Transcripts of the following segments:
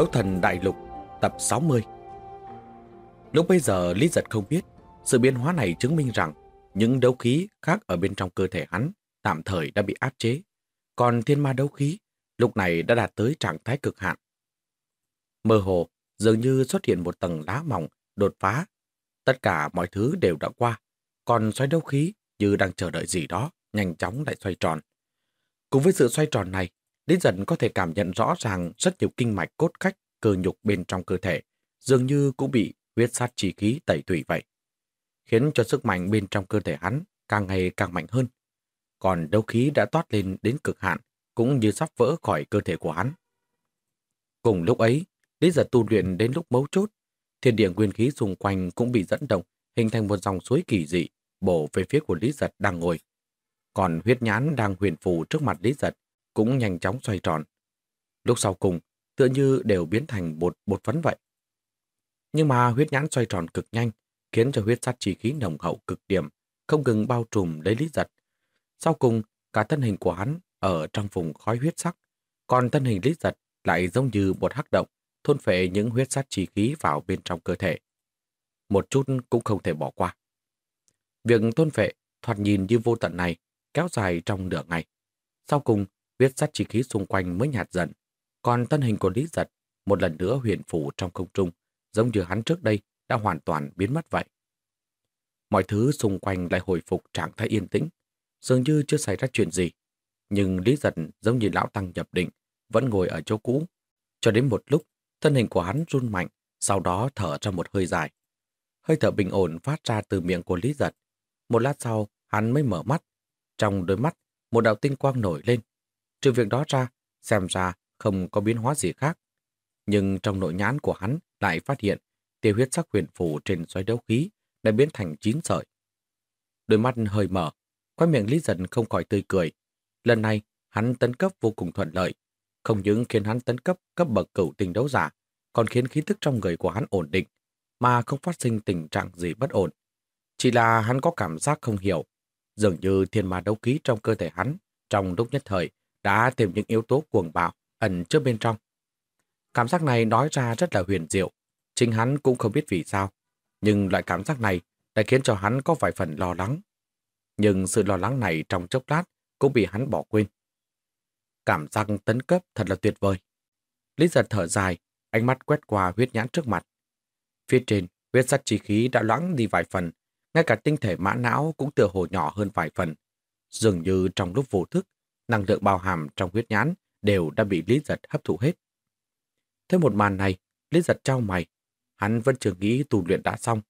Đấu thần đại lục tập 60 Lúc bây giờ Lý Giật không biết sự biến hóa này chứng minh rằng những đấu khí khác ở bên trong cơ thể hắn tạm thời đã bị áp chế. Còn thiên ma đấu khí lúc này đã đạt tới trạng thái cực hạn. Mơ hồ, dường như xuất hiện một tầng lá mỏng, đột phá. Tất cả mọi thứ đều đã qua, còn xoay đấu khí như đang chờ đợi gì đó, nhanh chóng lại xoay tròn. Cùng với sự xoay tròn này, Lý dần có thể cảm nhận rõ ràng rất nhiều kinh mạch cốt cách, cơ nhục bên trong cơ thể, dường như cũng bị huyết sát chi khí tẩy thủy vậy, khiến cho sức mạnh bên trong cơ thể hắn càng ngày càng mạnh hơn. Còn đấu khí đã toát lên đến cực hạn, cũng như sắp vỡ khỏi cơ thể của hắn. Cùng lúc ấy, Lý giật tu luyện đến lúc mấu chốt, thiên địa nguyên khí xung quanh cũng bị dẫn động, hình thành một dòng suối kỳ dị, bổ về phía của Lý giật đang ngồi. Còn huyết nhãn đang huyền phù trước mặt Lý giật, cũng nhanh chóng xoay tròn. Lúc sau cùng, tựa như đều biến thành bột bột phấn vậy. Nhưng mà huyết nhãn xoay tròn cực nhanh, khiến cho huyết sát chi khí nồng hậu cực điểm, không ngừng bao trùm lấy lý giật. Sau cùng, cả thân hình của hắn ở trong vùng khói huyết sắc, còn thân hình lý giật lại giống như bột hắc động, thôn phệ những huyết sát chi khí vào bên trong cơ thể. Một chút cũng không thể bỏ qua. Việc thôn phệ thoạt nhìn như vô tận này kéo dài trong nửa ngày. Sau cùng, huyết sát chi khí xung quanh mới nhạt dần, còn thân hình của Lý Giật một lần nữa huyền phủ trong không trung, giống như hắn trước đây đã hoàn toàn biến mất vậy. Mọi thứ xung quanh lại hồi phục trạng thái yên tĩnh, dường như chưa xảy ra chuyện gì. Nhưng Lý Giật giống như lão tăng nhập định, vẫn ngồi ở chỗ cũ. Cho đến một lúc, thân hình của hắn run mạnh, sau đó thở ra một hơi dài. Hơi thở bình ổn phát ra từ miệng của Lý Giật. Một lát sau, hắn mới mở mắt. Trong đôi mắt, một đạo tinh quang nổi lên. Trừ việc đó ra, xem ra không có biến hóa gì khác. Nhưng trong nội nhãn của hắn lại phát hiện tiêu huyết sắc huyền phủ trên xoáy đấu khí đã biến thành chín sợi. Đôi mắt hơi mở, quay miệng Lý dần không khỏi tươi cười. Lần này, hắn tấn cấp vô cùng thuận lợi. Không những khiến hắn tấn cấp cấp bậc cửu tình đấu giả, còn khiến khí thức trong người của hắn ổn định, mà không phát sinh tình trạng gì bất ổn. Chỉ là hắn có cảm giác không hiểu, dường như thiên ma đấu khí trong cơ thể hắn trong lúc nhất thời đã tìm những yếu tố cuồng bạo ẩn trước bên trong. Cảm giác này nói ra rất là huyền diệu, chính hắn cũng không biết vì sao, nhưng loại cảm giác này đã khiến cho hắn có vài phần lo lắng. Nhưng sự lo lắng này trong chốc lát cũng bị hắn bỏ quên. Cảm giác tấn cấp thật là tuyệt vời. Lý giật thở dài, ánh mắt quét qua huyết nhãn trước mặt. Phía trên, huyết sắt chi khí đã loãng đi vài phần, ngay cả tinh thể mã não cũng tựa hồ nhỏ hơn vài phần. Dường như trong lúc vô thức, năng lượng bao hàm trong huyết nhãn đều đã bị Lý Giật hấp thụ hết. Thế một màn này, Lý Giật trao mày. Hắn vẫn chưa nghĩ tu luyện đã xong,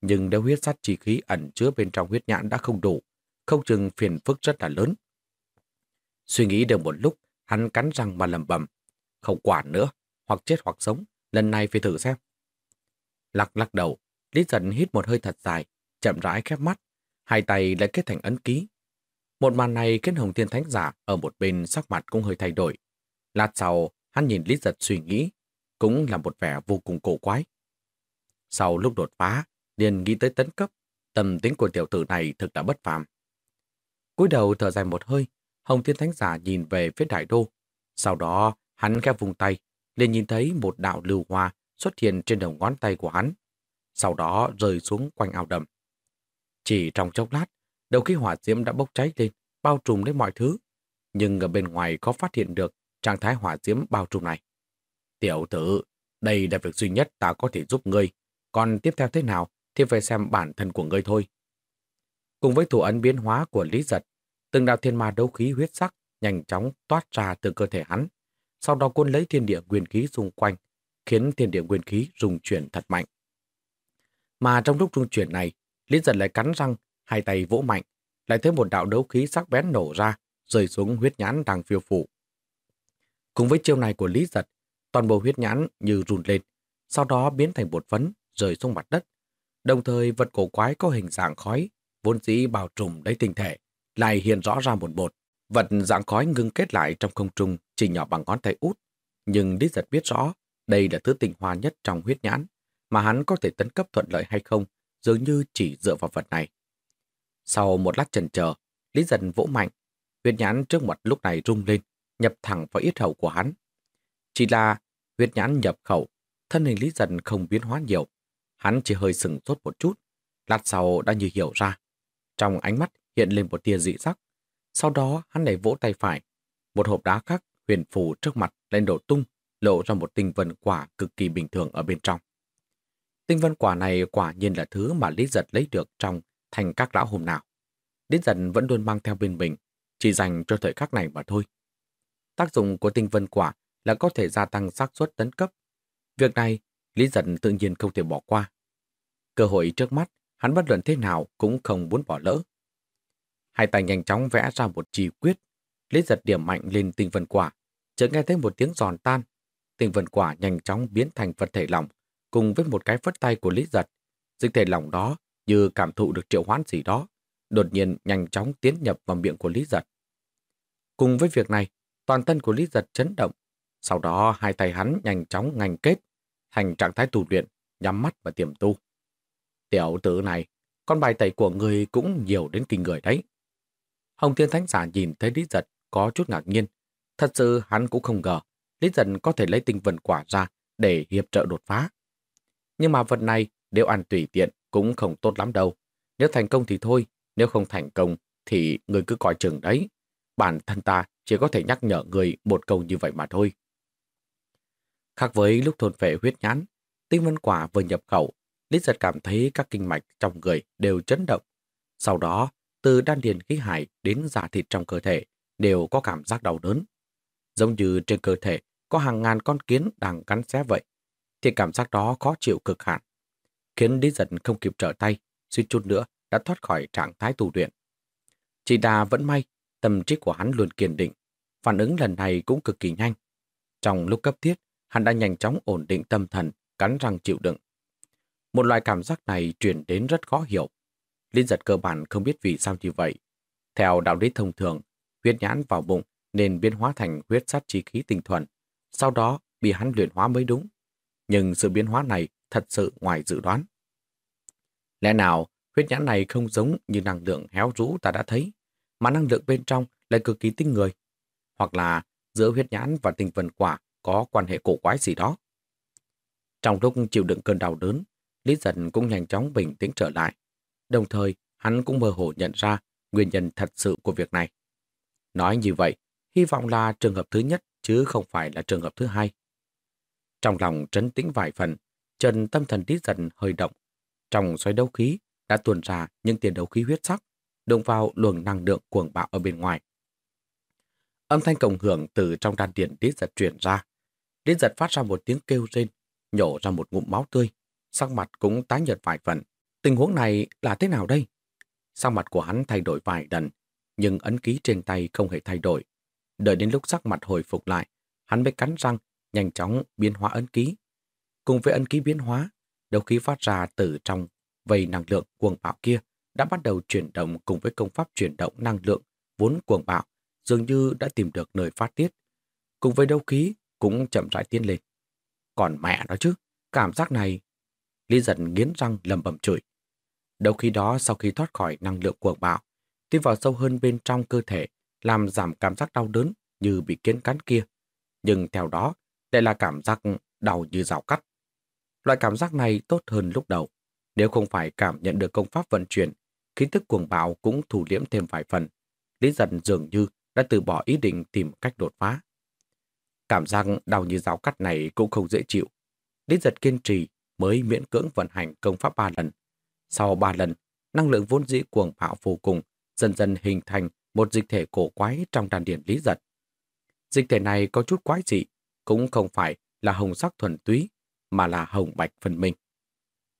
nhưng nếu huyết sắt chi khí ẩn chứa bên trong huyết nhãn đã không đủ, không chừng phiền phức rất là lớn. Suy nghĩ được một lúc, hắn cắn răng mà lầm bầm. Không quản nữa, hoặc chết hoặc sống, lần này phải thử xem. Lắc lắc đầu, Lý Giật hít một hơi thật dài, chậm rãi khép mắt, hai tay lại kết thành ấn ký. Một màn này khiến Hồng Thiên Thánh Giả ở một bên sắc mặt cũng hơi thay đổi. Lát sau, hắn nhìn Lý Giật suy nghĩ, cũng là một vẻ vô cùng cổ quái. Sau lúc đột phá, liền nghĩ tới tấn cấp, tâm tính của tiểu tử này thực đã bất phàm. cúi đầu thở dài một hơi, Hồng Thiên Thánh Giả nhìn về phía đại đô. Sau đó, hắn khẽ vùng tay, liền nhìn thấy một đạo lưu hoa xuất hiện trên đầu ngón tay của hắn. Sau đó rơi xuống quanh ao đầm. Chỉ trong chốc lát, đầu khí hỏa diễm đã bốc cháy lên, bao trùm lấy mọi thứ. Nhưng ở bên ngoài có phát hiện được trạng thái hỏa diễm bao trùm này. Tiểu tử, đây là việc duy nhất ta có thể giúp ngươi. Còn tiếp theo thế nào thì phải xem bản thân của ngươi thôi. Cùng với thủ ấn biến hóa của Lý Giật, từng đạo thiên ma đấu khí huyết sắc nhanh chóng toát ra từ cơ thể hắn. Sau đó cuốn lấy thiên địa nguyên khí xung quanh, khiến thiên địa nguyên khí rung chuyển thật mạnh. Mà trong lúc rung chuyển này, Lý giật lại cắn răng, hai tay vỗ mạnh, lại thấy một đạo đấu khí sắc bén nổ ra, rơi xuống huyết nhãn đang phiêu phủ. Cùng với chiêu này của Lý giật, toàn bộ huyết nhãn như run lên, sau đó biến thành bột phấn, rơi xuống mặt đất. Đồng thời vật cổ quái có hình dạng khói, vốn dĩ bao trùm lấy tinh thể, lại hiện rõ ra một bột. Vật dạng khói ngưng kết lại trong không trung chỉ nhỏ bằng ngón tay út. Nhưng Lý giật biết rõ đây là thứ tinh hoa nhất trong huyết nhãn, mà hắn có thể tấn cấp thuận lợi hay không dường như chỉ dựa vào vật này. Sau một lát chần chờ, Lý Dân vỗ mạnh, huyết nhãn trước mặt lúc này rung lên, nhập thẳng vào yết hầu của hắn. Chỉ là huyết nhãn nhập khẩu, thân hình Lý Dân không biến hóa nhiều. Hắn chỉ hơi sừng sốt một chút, lát sau đã như hiểu ra. Trong ánh mắt hiện lên một tia dị sắc. Sau đó hắn đẩy vỗ tay phải. Một hộp đá khác huyền phù trước mặt lên đổ tung, lộ ra một tinh vân quả cực kỳ bình thường ở bên trong. Tinh vân quả này quả nhiên là thứ mà Lý Giật lấy được trong thành các lão hôm nào. Lý dần vẫn luôn mang theo bên mình, chỉ dành cho thời khắc này mà thôi. Tác dụng của tinh vân quả là có thể gia tăng xác suất tấn cấp. Việc này, Lý Dần tự nhiên không thể bỏ qua. Cơ hội trước mắt, hắn bất luận thế nào cũng không muốn bỏ lỡ. Hai tay nhanh chóng vẽ ra một chi quyết. Lý Giật điểm mạnh lên tinh vân quả, chợt nghe thấy một tiếng giòn tan. Tinh vân quả nhanh chóng biến thành vật thể lỏng, cùng với một cái phất tay của Lý Giật. Dịch thể lỏng đó như cảm thụ được triệu hoán gì đó, đột nhiên nhanh chóng tiến nhập vào miệng của Lý Giật. Cùng với việc này, toàn thân của Lý Giật chấn động. Sau đó hai tay hắn nhanh chóng ngành kết, thành trạng thái tù luyện, nhắm mắt và tiềm tu. Tiểu tử này, con bài tẩy của người cũng nhiều đến kinh người đấy. Hồng Thiên Thánh Giả nhìn thấy Lý Giật có chút ngạc nhiên. Thật sự hắn cũng không ngờ Lý Giật có thể lấy tinh vần quả ra để hiệp trợ đột phá. Nhưng mà vật này đều ăn tùy tiện cũng không tốt lắm đâu. Nếu thành công thì thôi, nếu không thành công thì người cứ coi chừng đấy. Bản thân ta chỉ có thể nhắc nhở người một câu như vậy mà thôi. Khác với lúc thôn vệ huyết nhãn, tinh vân quả vừa nhập khẩu, Lý giật cảm thấy các kinh mạch trong người đều chấn động. Sau đó, từ đan điền khí hải đến giả thịt trong cơ thể đều có cảm giác đau đớn. Giống như trên cơ thể có hàng ngàn con kiến đang cắn xé vậy thì cảm giác đó khó chịu cực hạn, khiến Lý Giật không kịp trở tay, suy chút nữa đã thoát khỏi trạng thái tù luyện. Chỉ đà vẫn may, tâm trí của hắn luôn kiên định, phản ứng lần này cũng cực kỳ nhanh. Trong lúc cấp thiết, hắn đã nhanh chóng ổn định tâm thần, cắn răng chịu đựng. Một loại cảm giác này truyền đến rất khó hiểu. Linh giật cơ bản không biết vì sao như vậy. Theo đạo lý thông thường, huyết nhãn vào bụng nên biến hóa thành huyết sát chi khí tinh thuần. Sau đó bị hắn luyện hóa mới đúng nhưng sự biến hóa này thật sự ngoài dự đoán. Lẽ nào huyết nhãn này không giống như năng lượng héo rũ ta đã thấy, mà năng lượng bên trong lại cực kỳ tinh người? Hoặc là giữa huyết nhãn và tinh vần quả có quan hệ cổ quái gì đó? Trong lúc chịu đựng cơn đau đớn, Lý Dần cũng nhanh chóng bình tĩnh trở lại. Đồng thời, hắn cũng mơ hồ nhận ra nguyên nhân thật sự của việc này. Nói như vậy, hy vọng là trường hợp thứ nhất chứ không phải là trường hợp thứ hai. Trong lòng trấn tĩnh vài phần, Trần tâm thần lý dần hơi động. Trong xoáy đấu khí đã tuôn ra những tiền đấu khí huyết sắc, đụng vào luồng năng lượng cuồng bạo ở bên ngoài. Âm thanh cộng hưởng từ trong đan điền tí giật truyền ra. Tí giật phát ra một tiếng kêu rên, nhổ ra một ngụm máu tươi. Sắc mặt cũng tái nhợt vài phần. Tình huống này là thế nào đây? Sắc mặt của hắn thay đổi vài lần, nhưng ấn ký trên tay không hề thay đổi. Đợi đến lúc sắc mặt hồi phục lại, hắn mới cắn răng nhanh chóng biến hóa ấn ký. Cùng với ấn ký biến hóa, đấu khí phát ra từ trong vây năng lượng cuồng bạo kia đã bắt đầu chuyển động cùng với công pháp chuyển động năng lượng vốn cuồng bạo, dường như đã tìm được nơi phát tiết. Cùng với đấu khí cũng chậm rãi tiến lên. Còn mẹ nó chứ, cảm giác này... Lý giận nghiến răng lầm bầm chửi. Đầu khi đó sau khi thoát khỏi năng lượng cuồng bạo, tiến vào sâu hơn bên trong cơ thể, làm giảm cảm giác đau đớn như bị kiến cắn kia. Nhưng theo đó, đây là cảm giác đau như rào cắt. Loại cảm giác này tốt hơn lúc đầu. Nếu không phải cảm nhận được công pháp vận chuyển, khí thức cuồng bạo cũng thủ liễm thêm vài phần. Lý dần dường như đã từ bỏ ý định tìm cách đột phá. Cảm giác đau như rào cắt này cũng không dễ chịu. Lý giật kiên trì mới miễn cưỡng vận hành công pháp ba lần. Sau ba lần, năng lượng vốn dĩ cuồng bạo vô cùng dần dần hình thành một dịch thể cổ quái trong đàn điển lý giật. Dịch thể này có chút quái dị, cũng không phải là hồng sắc thuần túy, mà là hồng bạch phân minh.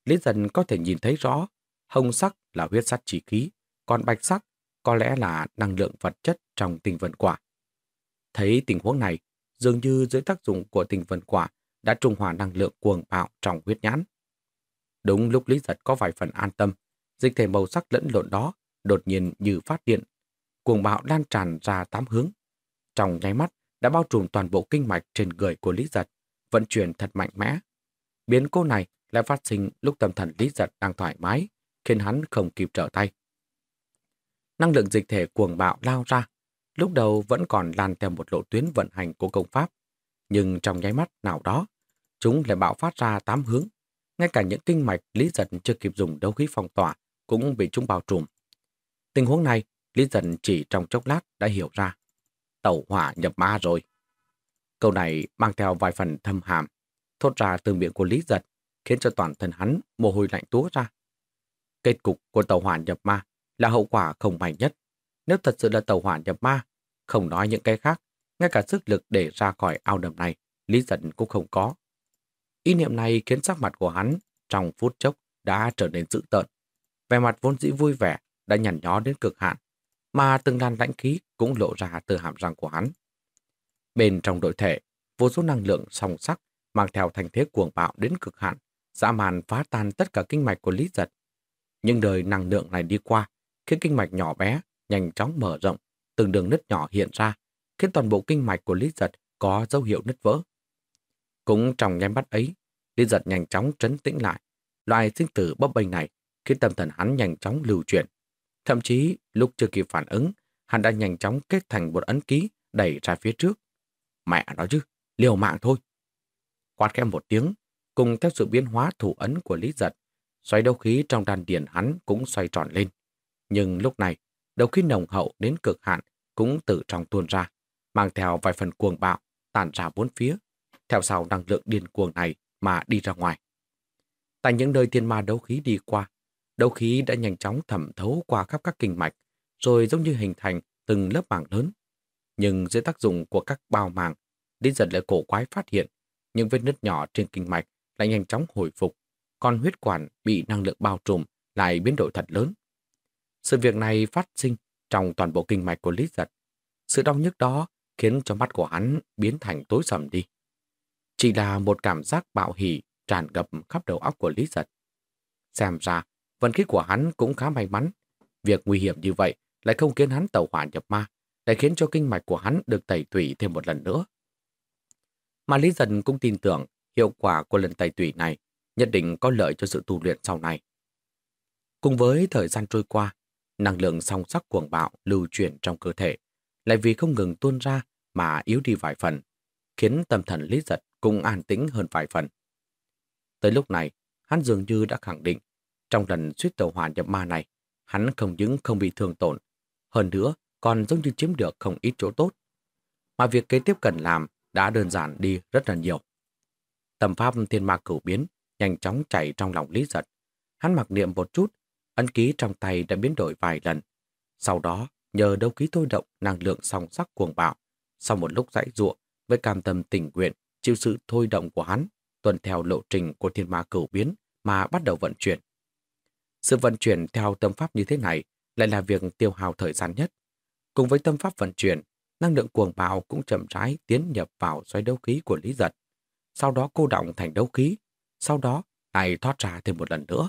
Lý dần có thể nhìn thấy rõ, Hồng sắc là huyết sắt chỉ khí, còn bạch sắc có lẽ là năng lượng vật chất trong tinh vân quả. Thấy tình huống này, dường như dưới tác dụng của tinh vân quả đã trung hòa năng lượng cuồng bạo trong huyết nhãn. Đúng lúc Lý Giật có vài phần an tâm, dịch thể màu sắc lẫn lộn đó đột nhiên như phát điện. Cuồng bạo lan tràn ra tám hướng. Trong nháy mắt đã bao trùm toàn bộ kinh mạch trên người của Lý Giật, vận chuyển thật mạnh mẽ. Biến cô này lại phát sinh lúc tâm thần Lý Giật đang thoải mái, khiến hắn không kịp trở tay. Năng lượng dịch thể cuồng bạo lao ra, lúc đầu vẫn còn lan theo một lộ tuyến vận hành của công pháp, nhưng trong nháy mắt nào đó, chúng lại bạo phát ra tám hướng. Ngay cả những kinh mạch Lý Giật chưa kịp dùng đấu khí phong tỏa cũng bị chúng bao trùm. Tình huống này, Lý Giật chỉ trong chốc lát đã hiểu ra. Tẩu hỏa nhập ma rồi. Câu này mang theo vài phần thâm hàm, thốt ra từ miệng của Lý Giật, khiến cho toàn thân hắn mồ hôi lạnh túa ra. Kết cục của tàu hỏa nhập ma là hậu quả không may nhất. Nếu thật sự là tàu hỏa nhập ma, không nói những cái khác, ngay cả sức lực để ra khỏi ao đầm này, Lý Giật cũng không có. Ý niệm này khiến sắc mặt của hắn trong phút chốc đã trở nên dữ tợn. Vẻ mặt vốn dĩ vui vẻ đã nhằn nhó đến cực hạn, mà từng đàn lãnh khí cũng lộ ra từ hàm răng của hắn. Bên trong đội thể, vô số năng lượng song sắc mang theo thành thế cuồng bạo đến cực hạn, dã man phá tan tất cả kinh mạch của Lý Giật. Nhưng đời năng lượng này đi qua, khiến kinh mạch nhỏ bé, nhanh chóng mở rộng, từng đường nứt nhỏ hiện ra, khiến toàn bộ kinh mạch của Lý Giật có dấu hiệu nứt vỡ. Cũng trong nháy mắt ấy, Lý Giật nhanh chóng trấn tĩnh lại. Loại sinh tử bấp bênh này khiến tâm thần hắn nhanh chóng lưu chuyển. Thậm chí, lúc chưa kịp phản ứng, hắn đã nhanh chóng kết thành một ấn ký đẩy ra phía trước. Mẹ nói chứ, liều mạng thôi. Quát khẽ một tiếng, cùng theo sự biến hóa thủ ấn của Lý Giật, xoay đấu khí trong đàn điền hắn cũng xoay tròn lên. Nhưng lúc này, đấu khí nồng hậu đến cực hạn cũng từ trong tuôn ra, mang theo vài phần cuồng bạo, tản ra bốn phía, theo sau năng lượng điên cuồng này mà đi ra ngoài. Tại những nơi thiên ma đấu khí đi qua, đấu khí đã nhanh chóng thẩm thấu qua khắp các kinh mạch, rồi giống như hình thành từng lớp màng lớn. Nhưng dưới tác dụng của các bao màng, Lý giật lại cổ quái phát hiện những vết nứt nhỏ trên kinh mạch lại nhanh chóng hồi phục, còn huyết quản bị năng lượng bao trùm lại biến đổi thật lớn. Sự việc này phát sinh trong toàn bộ kinh mạch của Lý giật. Sự đau nhức đó khiến cho mắt của hắn biến thành tối sầm đi. Chỉ là một cảm giác bạo hỉ tràn ngập khắp đầu óc của Lý giật. Xem ra, vận khí của hắn cũng khá may mắn. Việc nguy hiểm như vậy lại không khiến hắn tàu hỏa nhập ma, lại khiến cho kinh mạch của hắn được tẩy tủy thêm một lần nữa. Mà Lý Dần cũng tin tưởng hiệu quả của lần tẩy tủy này nhất định có lợi cho sự tu luyện sau này. Cùng với thời gian trôi qua, năng lượng song sắc cuồng bạo lưu chuyển trong cơ thể, lại vì không ngừng tuôn ra mà yếu đi vài phần, khiến tâm thần Lý Giật cũng an tĩnh hơn vài phần. Tới lúc này, hắn dường như đã khẳng định, trong lần suýt tàu hỏa nhập ma này, hắn không những không bị thương tổn, hơn nữa còn giống như chiếm được không ít chỗ tốt. Mà việc kế tiếp cần làm đã đơn giản đi rất là nhiều. Tầm pháp thiên ma cửu biến nhanh chóng chảy trong lòng Lý Giật. Hắn mặc niệm một chút, ấn ký trong tay đã biến đổi vài lần. Sau đó, nhờ đấu ký thôi động năng lượng song sắc cuồng bạo, sau một lúc dãy ruộng với cam tâm tình nguyện chịu sự thôi động của hắn, tuần theo lộ trình của thiên ma cửu biến mà bắt đầu vận chuyển. Sự vận chuyển theo tâm pháp như thế này lại là việc tiêu hao thời gian nhất. Cùng với tâm pháp vận chuyển, năng lượng cuồng bạo cũng chậm rãi tiến nhập vào xoáy đấu khí của Lý Giật. Sau đó cô động thành đấu khí, sau đó lại thoát ra thêm một lần nữa.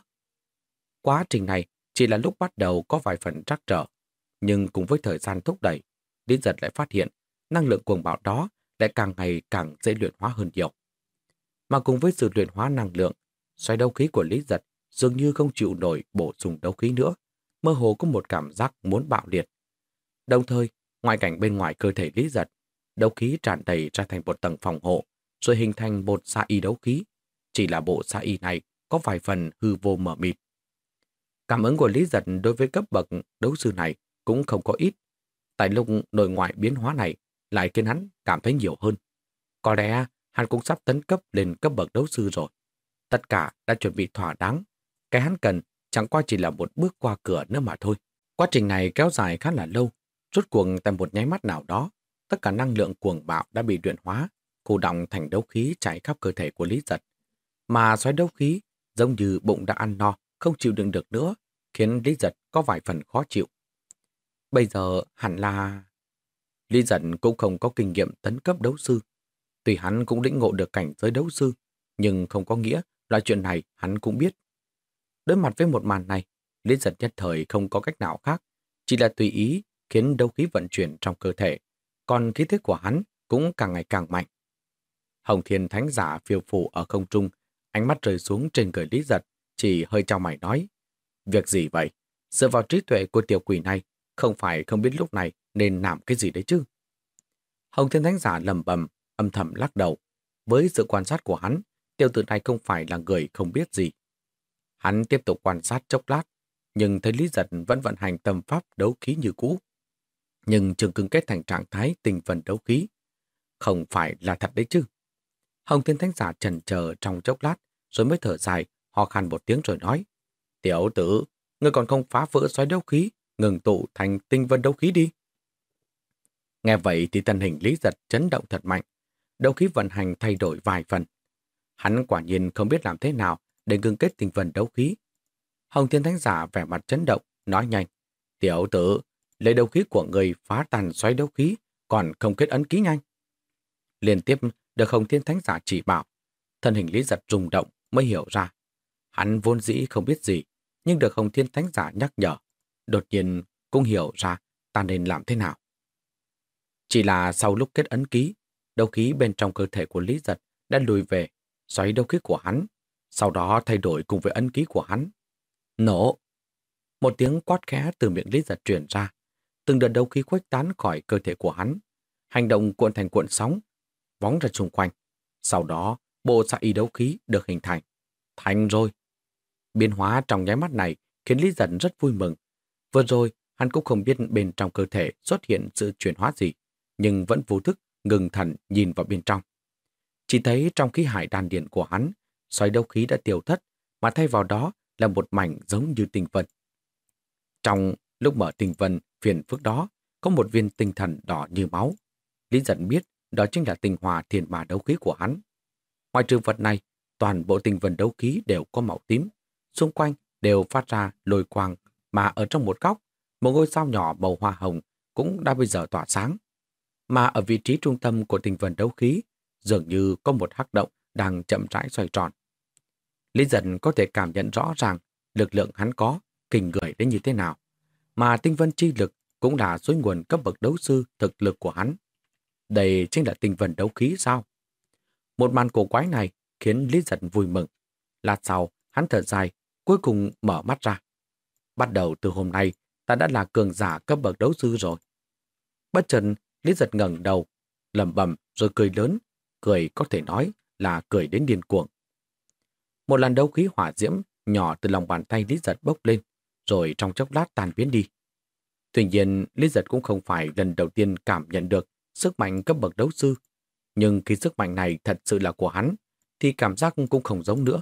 Quá trình này chỉ là lúc bắt đầu có vài phần trắc trở, nhưng cùng với thời gian thúc đẩy, Lý Giật lại phát hiện năng lượng cuồng bạo đó lại càng ngày càng dễ luyện hóa hơn nhiều. Mà cùng với sự luyện hóa năng lượng, xoáy đấu khí của Lý Giật dường như không chịu nổi bổ sung đấu khí nữa, mơ hồ có một cảm giác muốn bạo liệt. Đồng thời, ngoại cảnh bên ngoài cơ thể Lý Giật, đấu khí tràn đầy ra thành một tầng phòng hộ, rồi hình thành một xa y đấu khí. Chỉ là bộ xa y này có vài phần hư vô mở mịt. Cảm ứng của Lý Giật đối với cấp bậc đấu sư này cũng không có ít. Tại lúc nội ngoại biến hóa này lại khiến hắn cảm thấy nhiều hơn. Có lẽ hắn cũng sắp tấn cấp lên cấp bậc đấu sư rồi. Tất cả đã chuẩn bị thỏa đáng. Cái hắn cần chẳng qua chỉ là một bước qua cửa nữa mà thôi. Quá trình này kéo dài khá là lâu. Rốt cuộc tại một nháy mắt nào đó, tất cả năng lượng cuồng bạo đã bị luyện hóa, khu động thành đấu khí chảy khắp cơ thể của Lý Giật. Mà xoáy đấu khí, giống như bụng đã ăn no, không chịu đựng được nữa, khiến Lý Giật có vài phần khó chịu. Bây giờ hẳn là... Lý Giật cũng không có kinh nghiệm tấn cấp đấu sư. Tuy hắn cũng lĩnh ngộ được cảnh giới đấu sư, nhưng không có nghĩa loại chuyện này hắn cũng biết. Đối mặt với một màn này, Lý Giật nhất thời không có cách nào khác, chỉ là tùy ý khiến đấu khí vận chuyển trong cơ thể, còn khí thế của hắn cũng càng ngày càng mạnh. Hồng Thiên Thánh Giả phiêu phủ ở không trung, ánh mắt rơi xuống trên người Lý Giật, chỉ hơi trao mày nói. Việc gì vậy? Dựa vào trí tuệ của tiểu quỷ này, không phải không biết lúc này nên làm cái gì đấy chứ? Hồng Thiên Thánh Giả lầm bầm, âm thầm lắc đầu. Với sự quan sát của hắn, tiêu tử này không phải là người không biết gì. Hắn tiếp tục quan sát chốc lát, nhưng thấy Lý Giật vẫn vận hành tâm pháp đấu khí như cũ. Nhưng trường cứng kết thành trạng thái tình phần đấu khí. Không phải là thật đấy chứ. Hồng Thiên Thánh Giả trần chờ trong chốc lát, rồi mới thở dài, ho khan một tiếng rồi nói. Tiểu tử, ngươi còn không phá vỡ xoáy đấu khí, ngừng tụ thành tinh vân đấu khí đi. Nghe vậy thì thân hình Lý Giật chấn động thật mạnh. Đấu khí vận hành thay đổi vài phần. Hắn quả nhiên không biết làm thế nào để ngừng kết tinh vân đấu khí. Hồng Thiên Thánh Giả vẻ mặt chấn động, nói nhanh. Tiểu tử, lấy đấu khí của người phá tàn xoáy đấu khí, còn không kết ấn ký nhanh. Liên tiếp được Hồng Thiên Thánh Giả chỉ bảo. Thân hình Lý Giật rung động mới hiểu ra. Hắn vốn dĩ không biết gì, nhưng được Hồng Thiên Thánh Giả nhắc nhở. Đột nhiên cũng hiểu ra ta nên làm thế nào. Chỉ là sau lúc kết ấn ký, đấu khí bên trong cơ thể của Lý Giật đã lùi về, xoáy đấu khí của hắn, sau đó thay đổi cùng với ấn ký của hắn. Nổ! Một tiếng quát khẽ từ miệng Lý Giật truyền ra, từng đợt đấu khí khuếch tán khỏi cơ thể của hắn. Hành động cuộn thành cuộn sóng, vóng ra xung quanh. Sau đó, bộ xạ y đấu khí được hình thành. Thành rồi! Biến hóa trong nháy mắt này khiến Lý Dân rất vui mừng. Vừa rồi, hắn cũng không biết bên trong cơ thể xuất hiện sự chuyển hóa gì, nhưng vẫn vô thức ngừng thần nhìn vào bên trong. Chỉ thấy trong khí hải đàn điện của hắn, xoáy đấu khí đã tiêu thất, mà thay vào đó là một mảnh giống như tinh vân. Trong lúc mở tinh vân phiền phức đó, có một viên tinh thần đỏ như máu. Lý giận biết đó chính là tinh hòa thiền mà đấu khí của hắn. Ngoài trừ vật này, toàn bộ tinh vân đấu khí đều có màu tím. Xung quanh đều phát ra lôi quang, mà ở trong một góc, một ngôi sao nhỏ màu hoa hồng cũng đã bây giờ tỏa sáng. Mà ở vị trí trung tâm của tinh vân đấu khí, dường như có một hắc động đang chậm rãi xoay tròn. Lý giận có thể cảm nhận rõ ràng lực lượng hắn có, kinh người đến như thế nào. Mà tinh vân chi lực cũng là suối nguồn cấp bậc đấu sư thực lực của hắn. Đây chính là tinh vân đấu khí sao? Một màn cổ quái này khiến Lý Giật vui mừng. Lát sau, hắn thở dài, cuối cùng mở mắt ra. Bắt đầu từ hôm nay, ta đã là cường giả cấp bậc đấu sư rồi. Bất trần Lý giật ngẩng đầu, lầm bầm rồi cười lớn, cười có thể nói là cười đến điên cuồng. Một làn đấu khí hỏa diễm nhỏ từ lòng bàn tay Lý giật bốc lên, rồi trong chốc lát tan biến đi. Tuy nhiên, Lý giật cũng không phải lần đầu tiên cảm nhận được sức mạnh cấp bậc đấu sư. Nhưng khi sức mạnh này thật sự là của hắn, thì cảm giác cũng không giống nữa.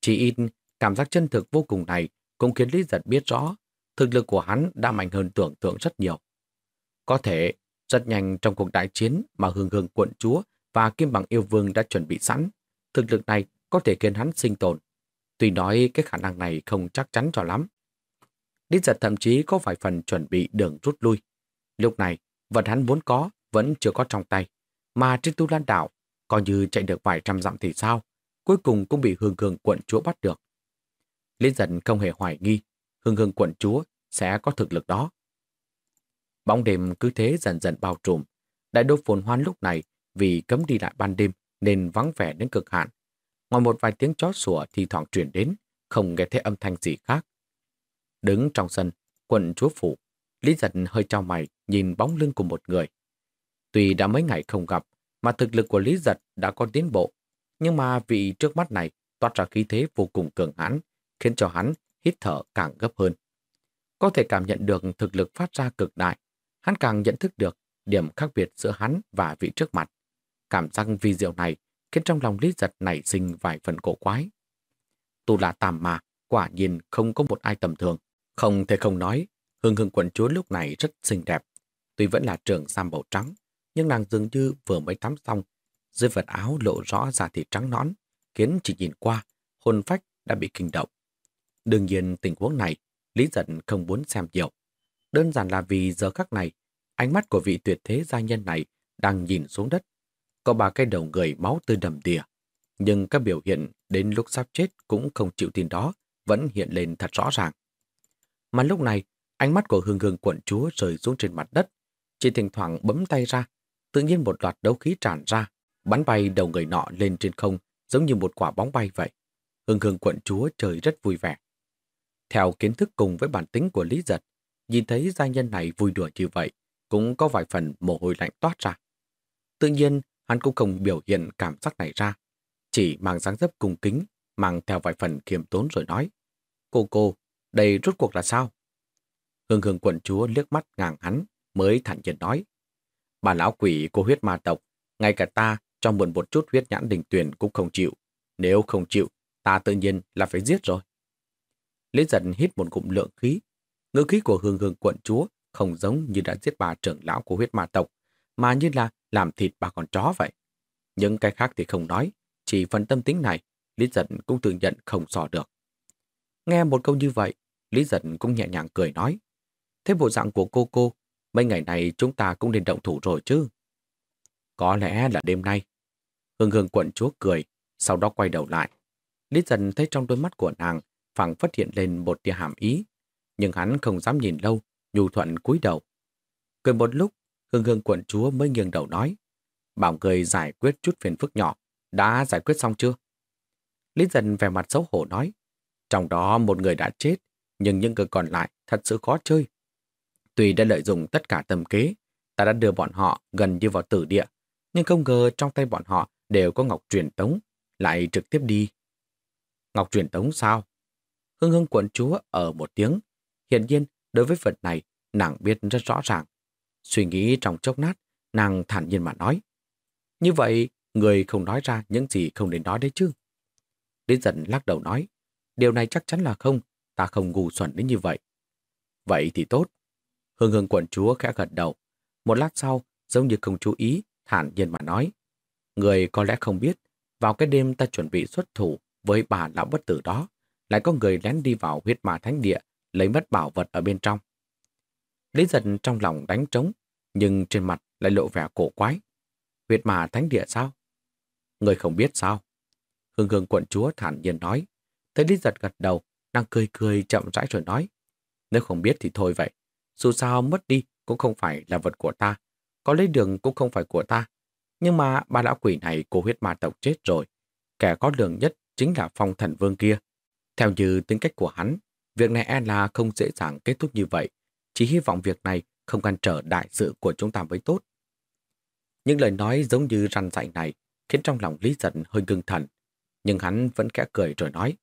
Chỉ ít, cảm giác chân thực vô cùng này cũng khiến Lý giật biết rõ thực lực của hắn đã mạnh hơn tưởng tượng rất nhiều. Có thể, rất nhanh trong cuộc đại chiến mà hương hương quận chúa và kim bằng yêu vương đã chuẩn bị sẵn, thực lực này có thể khiến hắn sinh tồn. Tuy nói cái khả năng này không chắc chắn cho lắm. Lý giật thậm chí có vài phần chuẩn bị đường rút lui. Lúc này, vật hắn muốn có vẫn chưa có trong tay. Mà trên tu lan đảo, coi như chạy được vài trăm dặm thì sao, cuối cùng cũng bị hương hương quận chúa bắt được. Lý giật không hề hoài nghi, hương hương quận chúa sẽ có thực lực đó. Bóng đêm cứ thế dần dần bao trùm. Đại đô phồn hoan lúc này vì cấm đi lại ban đêm nên vắng vẻ đến cực hạn. Ngoài một vài tiếng chó sủa thì thoảng truyền đến, không nghe thấy âm thanh gì khác. Đứng trong sân, quận chúa phủ, Lý giật hơi trao mày nhìn bóng lưng của một người. Tuy đã mấy ngày không gặp, mà thực lực của Lý giật đã có tiến bộ, nhưng mà vị trước mắt này toát ra khí thế vô cùng cường hãn, khiến cho hắn hít thở càng gấp hơn. Có thể cảm nhận được thực lực phát ra cực đại, hắn càng nhận thức được điểm khác biệt giữa hắn và vị trước mặt. Cảm giác vi diệu này khiến trong lòng Lý Giật nảy sinh vài phần cổ quái. Tu là tàm mà, quả nhiên không có một ai tầm thường. Không thể không nói, hương hương quận chúa lúc này rất xinh đẹp. Tuy vẫn là trường sam màu trắng, nhưng nàng dường như vừa mới tắm xong, dưới vật áo lộ rõ da thịt trắng nõn, khiến chỉ nhìn qua, hồn phách đã bị kinh động. Đương nhiên tình huống này Lý giận không muốn xem nhiều. Đơn giản là vì giờ khắc này, ánh mắt của vị tuyệt thế gia nhân này đang nhìn xuống đất. Có ba cái đầu người máu tươi đầm đìa. Nhưng các biểu hiện đến lúc sắp chết cũng không chịu tin đó, vẫn hiện lên thật rõ ràng. Mà lúc này, ánh mắt của hương hương quận chúa rơi xuống trên mặt đất. Chỉ thỉnh thoảng bấm tay ra, tự nhiên một loạt đấu khí tràn ra, bắn bay đầu người nọ lên trên không giống như một quả bóng bay vậy. Hương hương quận chúa trời rất vui vẻ. Theo kiến thức cùng với bản tính của Lý Giật, nhìn thấy gia nhân này vui đùa như vậy, cũng có vài phần mồ hôi lạnh toát ra. Tự nhiên, hắn cũng không biểu hiện cảm giác này ra, chỉ mang dáng dấp cung kính, mang theo vài phần kiềm tốn rồi nói. Cô cô, đây rốt cuộc là sao? Hương hương quận chúa liếc mắt ngang hắn, mới thản nhiên nói. Bà lão quỷ của huyết ma tộc, ngay cả ta cho mượn một chút huyết nhãn đình tuyển cũng không chịu. Nếu không chịu, ta tự nhiên là phải giết rồi. Lý giận hít một cụm lượng khí. Ngữ khí của hương hương quận chúa không giống như đã giết bà trưởng lão của huyết ma tộc, mà như là làm thịt bà con chó vậy. Những cái khác thì không nói, chỉ phần tâm tính này, Lý giận cũng tự nhận không sò được. Nghe một câu như vậy, Lý Giật cũng nhẹ nhàng cười nói. Thế bộ dạng của cô cô, mấy ngày này chúng ta cũng nên động thủ rồi chứ. Có lẽ là đêm nay. Hương hương quận chúa cười, sau đó quay đầu lại. Lý Giật thấy trong đôi mắt của nàng phẳng phát hiện lên một tia hàm ý, nhưng hắn không dám nhìn lâu, nhu thuận cúi đầu. Cười một lúc, hương hương quận chúa mới nghiêng đầu nói, bảo người giải quyết chút phiền phức nhỏ, đã giải quyết xong chưa? Lý dần vẻ mặt xấu hổ nói, trong đó một người đã chết, nhưng những người còn lại thật sự khó chơi. Tuy đã lợi dụng tất cả tâm kế, ta đã đưa bọn họ gần như vào tử địa, nhưng không ngờ trong tay bọn họ đều có ngọc truyền tống, lại trực tiếp đi. Ngọc truyền tống sao? Hưng hưng quận chúa ở một tiếng. Hiện nhiên, đối với vật này, nàng biết rất rõ ràng. Suy nghĩ trong chốc nát, nàng thản nhiên mà nói. Như vậy, người không nói ra những gì không nên nói đấy chứ. Lý giận lắc đầu nói, điều này chắc chắn là không, ta không ngu xuẩn đến như vậy. Vậy thì tốt. Hương hương quận chúa khẽ gật đầu. Một lát sau, giống như không chú ý, thản nhiên mà nói. Người có lẽ không biết, vào cái đêm ta chuẩn bị xuất thủ với bà lão bất tử đó, lại có người lén đi vào huyết ma thánh địa, lấy mất bảo vật ở bên trong. Lý giật trong lòng đánh trống, nhưng trên mặt lại lộ vẻ cổ quái. Huyết ma thánh địa sao? Người không biết sao? Hương hương quận chúa thản nhiên nói. Thấy Lý giật gật đầu, đang cười cười chậm rãi rồi nói. Nếu không biết thì thôi vậy. Dù sao mất đi cũng không phải là vật của ta. Có lấy đường cũng không phải của ta. Nhưng mà ba lão quỷ này cô huyết ma tộc chết rồi. Kẻ có đường nhất chính là phong thần vương kia. Theo như tính cách của hắn, việc này e là không dễ dàng kết thúc như vậy. Chỉ hy vọng việc này không ngăn trở đại sự của chúng ta mới tốt. Những lời nói giống như răn dạy này khiến trong lòng Lý giận hơi ngưng thần. Nhưng hắn vẫn kẽ cười rồi nói,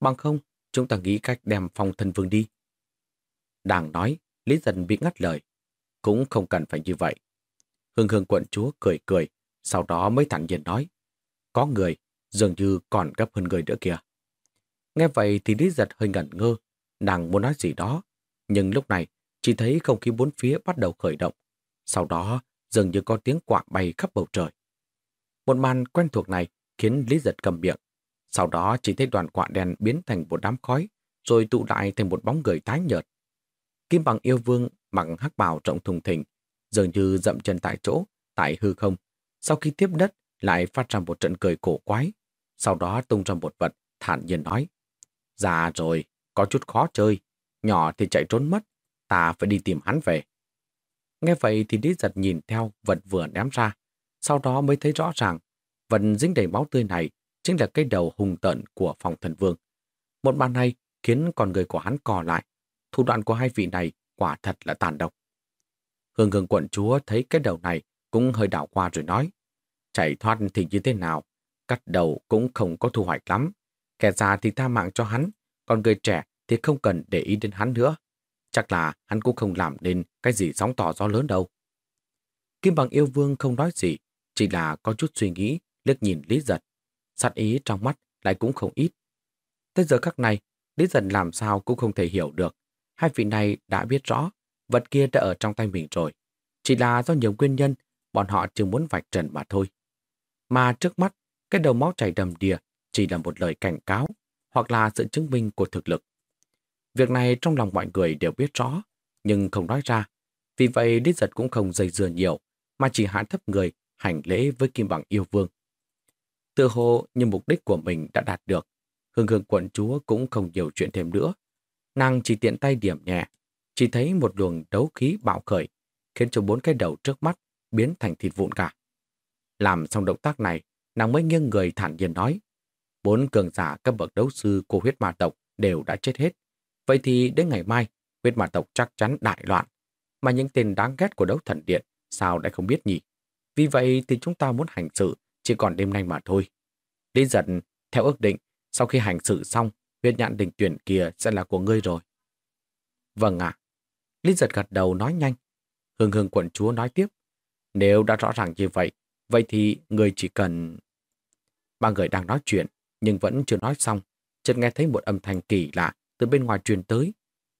bằng không, chúng ta nghĩ cách đem phong thần vương đi. Đang nói, Lý Dân bị ngắt lời. Cũng không cần phải như vậy. Hương hương quận chúa cười cười, sau đó mới thẳng nhiên nói. Có người, dường như còn gấp hơn người nữa kìa. Nghe vậy thì Lý giật hơi ngẩn ngơ, nàng muốn nói gì đó. Nhưng lúc này, chỉ thấy không khí bốn phía bắt đầu khởi động. Sau đó, dường như có tiếng quạ bay khắp bầu trời. Một màn quen thuộc này khiến Lý giật cầm miệng. Sau đó chỉ thấy đoàn quạ đen biến thành một đám khói, rồi tụ lại thành một bóng người tái nhợt. Kim bằng yêu vương mặc hắc bào rộng thùng thình, dường như dậm chân tại chỗ, tại hư không. Sau khi tiếp đất, lại phát ra một trận cười cổ quái. Sau đó tung ra một vật, thản nhiên nói. Già rồi, có chút khó chơi. Nhỏ thì chạy trốn mất, ta phải đi tìm hắn về. Nghe vậy thì Lý giật nhìn theo vật vừa ném ra. Sau đó mới thấy rõ ràng, vật dính đầy máu tươi này chính là cái đầu hùng tợn của phòng thần vương. Một màn này khiến con người của hắn cò lại. Thủ đoạn của hai vị này quả thật là tàn độc. Hương hương quận chúa thấy cái đầu này cũng hơi đảo qua rồi nói. Chạy thoát thì như thế nào? Cắt đầu cũng không có thu hoạch lắm. Kẻ già thì tha mạng cho hắn, còn người trẻ thì không cần để ý đến hắn nữa. Chắc là hắn cũng không làm nên cái gì sóng tỏ gió lớn đâu. Kim bằng yêu vương không nói gì, chỉ là có chút suy nghĩ, liếc nhìn Lý Giật. Sát ý trong mắt lại cũng không ít. Tới giờ khắc này, Lý Dân làm sao cũng không thể hiểu được. Hai vị này đã biết rõ, vật kia đã ở trong tay mình rồi. Chỉ là do nhiều nguyên nhân, bọn họ chưa muốn vạch trần mà thôi. Mà trước mắt, cái đầu máu chảy đầm đìa chỉ là một lời cảnh cáo hoặc là sự chứng minh của thực lực. Việc này trong lòng mọi người đều biết rõ, nhưng không nói ra. Vì vậy Lý Giật cũng không dây dừa nhiều, mà chỉ hạ thấp người hành lễ với Kim Bằng yêu vương. Tự hồ như mục đích của mình đã đạt được, hương hương quận chúa cũng không nhiều chuyện thêm nữa. Nàng chỉ tiện tay điểm nhẹ, chỉ thấy một luồng đấu khí bạo khởi, khiến cho bốn cái đầu trước mắt biến thành thịt vụn cả. Làm xong động tác này, nàng mới nghiêng người thản nhiên nói, bốn cường giả cấp bậc đấu sư của huyết ma tộc đều đã chết hết. Vậy thì đến ngày mai, huyết ma tộc chắc chắn đại loạn. Mà những tên đáng ghét của đấu thần điện sao lại không biết nhỉ? Vì vậy thì chúng ta muốn hành sự chỉ còn đêm nay mà thôi. Lý giật, theo ước định, sau khi hành sự xong, huyết nhãn đình tuyển kia sẽ là của ngươi rồi. Vâng ạ. Lý giật gật đầu nói nhanh. Hương hương quận chúa nói tiếp. Nếu đã rõ ràng như vậy, vậy thì người chỉ cần... Ba người đang nói chuyện, nhưng vẫn chưa nói xong. Chợt nghe thấy một âm thanh kỳ lạ từ bên ngoài truyền tới.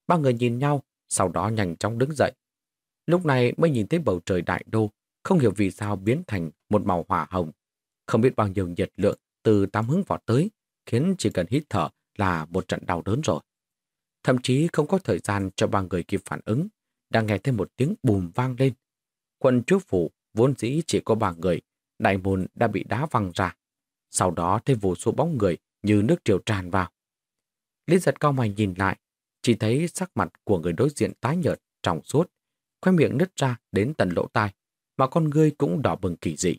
Ba người nhìn nhau, sau đó nhanh chóng đứng dậy. Lúc này mới nhìn thấy bầu trời đại đô, không hiểu vì sao biến thành một màu hỏa hồng. Không biết bao nhiêu nhiệt lượng từ tám hướng vọt tới, khiến chỉ cần hít thở là một trận đau đớn rồi. Thậm chí không có thời gian cho ba người kịp phản ứng, đang nghe thêm một tiếng bùm vang lên. Quân trước phủ vốn dĩ chỉ có ba người, đại môn đã bị đá văng ra. Sau đó thêm vô số bóng người như nước triều tràn vào. Lý giật cao mày nhìn lại, chỉ thấy sắc mặt của người đối diện tái nhợt, trong suốt, khoe miệng nứt ra đến tận lỗ tai, mà con ngươi cũng đỏ bừng kỳ dị.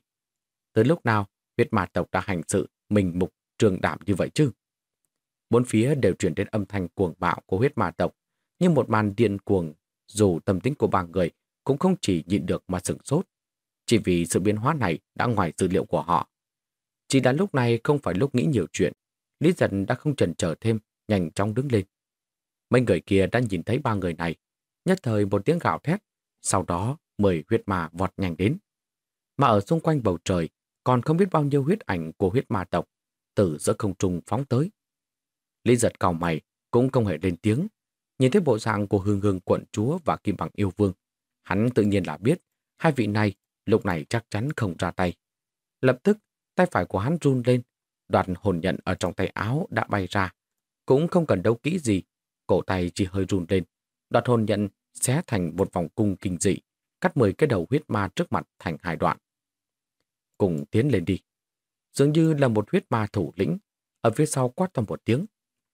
Tới lúc nào, huyết ma tộc đã hành sự mình mục trường đảm như vậy chứ? Bốn phía đều chuyển đến âm thanh cuồng bạo của huyết ma tộc, nhưng một màn điện cuồng, dù tâm tính của ba người cũng không chỉ nhịn được mà sửng sốt. Chỉ vì sự biến hóa này đã ngoài dữ liệu của họ. Chỉ đã lúc này không phải lúc nghĩ nhiều chuyện, Lý Dân đã không chần chờ thêm, nhanh chóng đứng lên. Mấy người kia đã nhìn thấy ba người này, nhất thời một tiếng gạo thét, sau đó mười huyết ma vọt nhanh đến. Mà ở xung quanh bầu trời còn không biết bao nhiêu huyết ảnh của huyết ma tộc từ giữa không trung phóng tới. Lý giật cào mày cũng không hề lên tiếng. Nhìn thấy bộ dạng của hương hương quận chúa và kim bằng yêu vương. Hắn tự nhiên là biết hai vị này lúc này chắc chắn không ra tay. Lập tức tay phải của hắn run lên Đoạn hồn nhận ở trong tay áo đã bay ra. Cũng không cần đấu kỹ gì, cổ tay chỉ hơi run lên. Đoạn hồn nhận xé thành một vòng cung kinh dị, cắt 10 cái đầu huyết ma trước mặt thành hai đoạn. Cùng tiến lên đi. Dường như là một huyết ma thủ lĩnh, ở phía sau quát to một tiếng.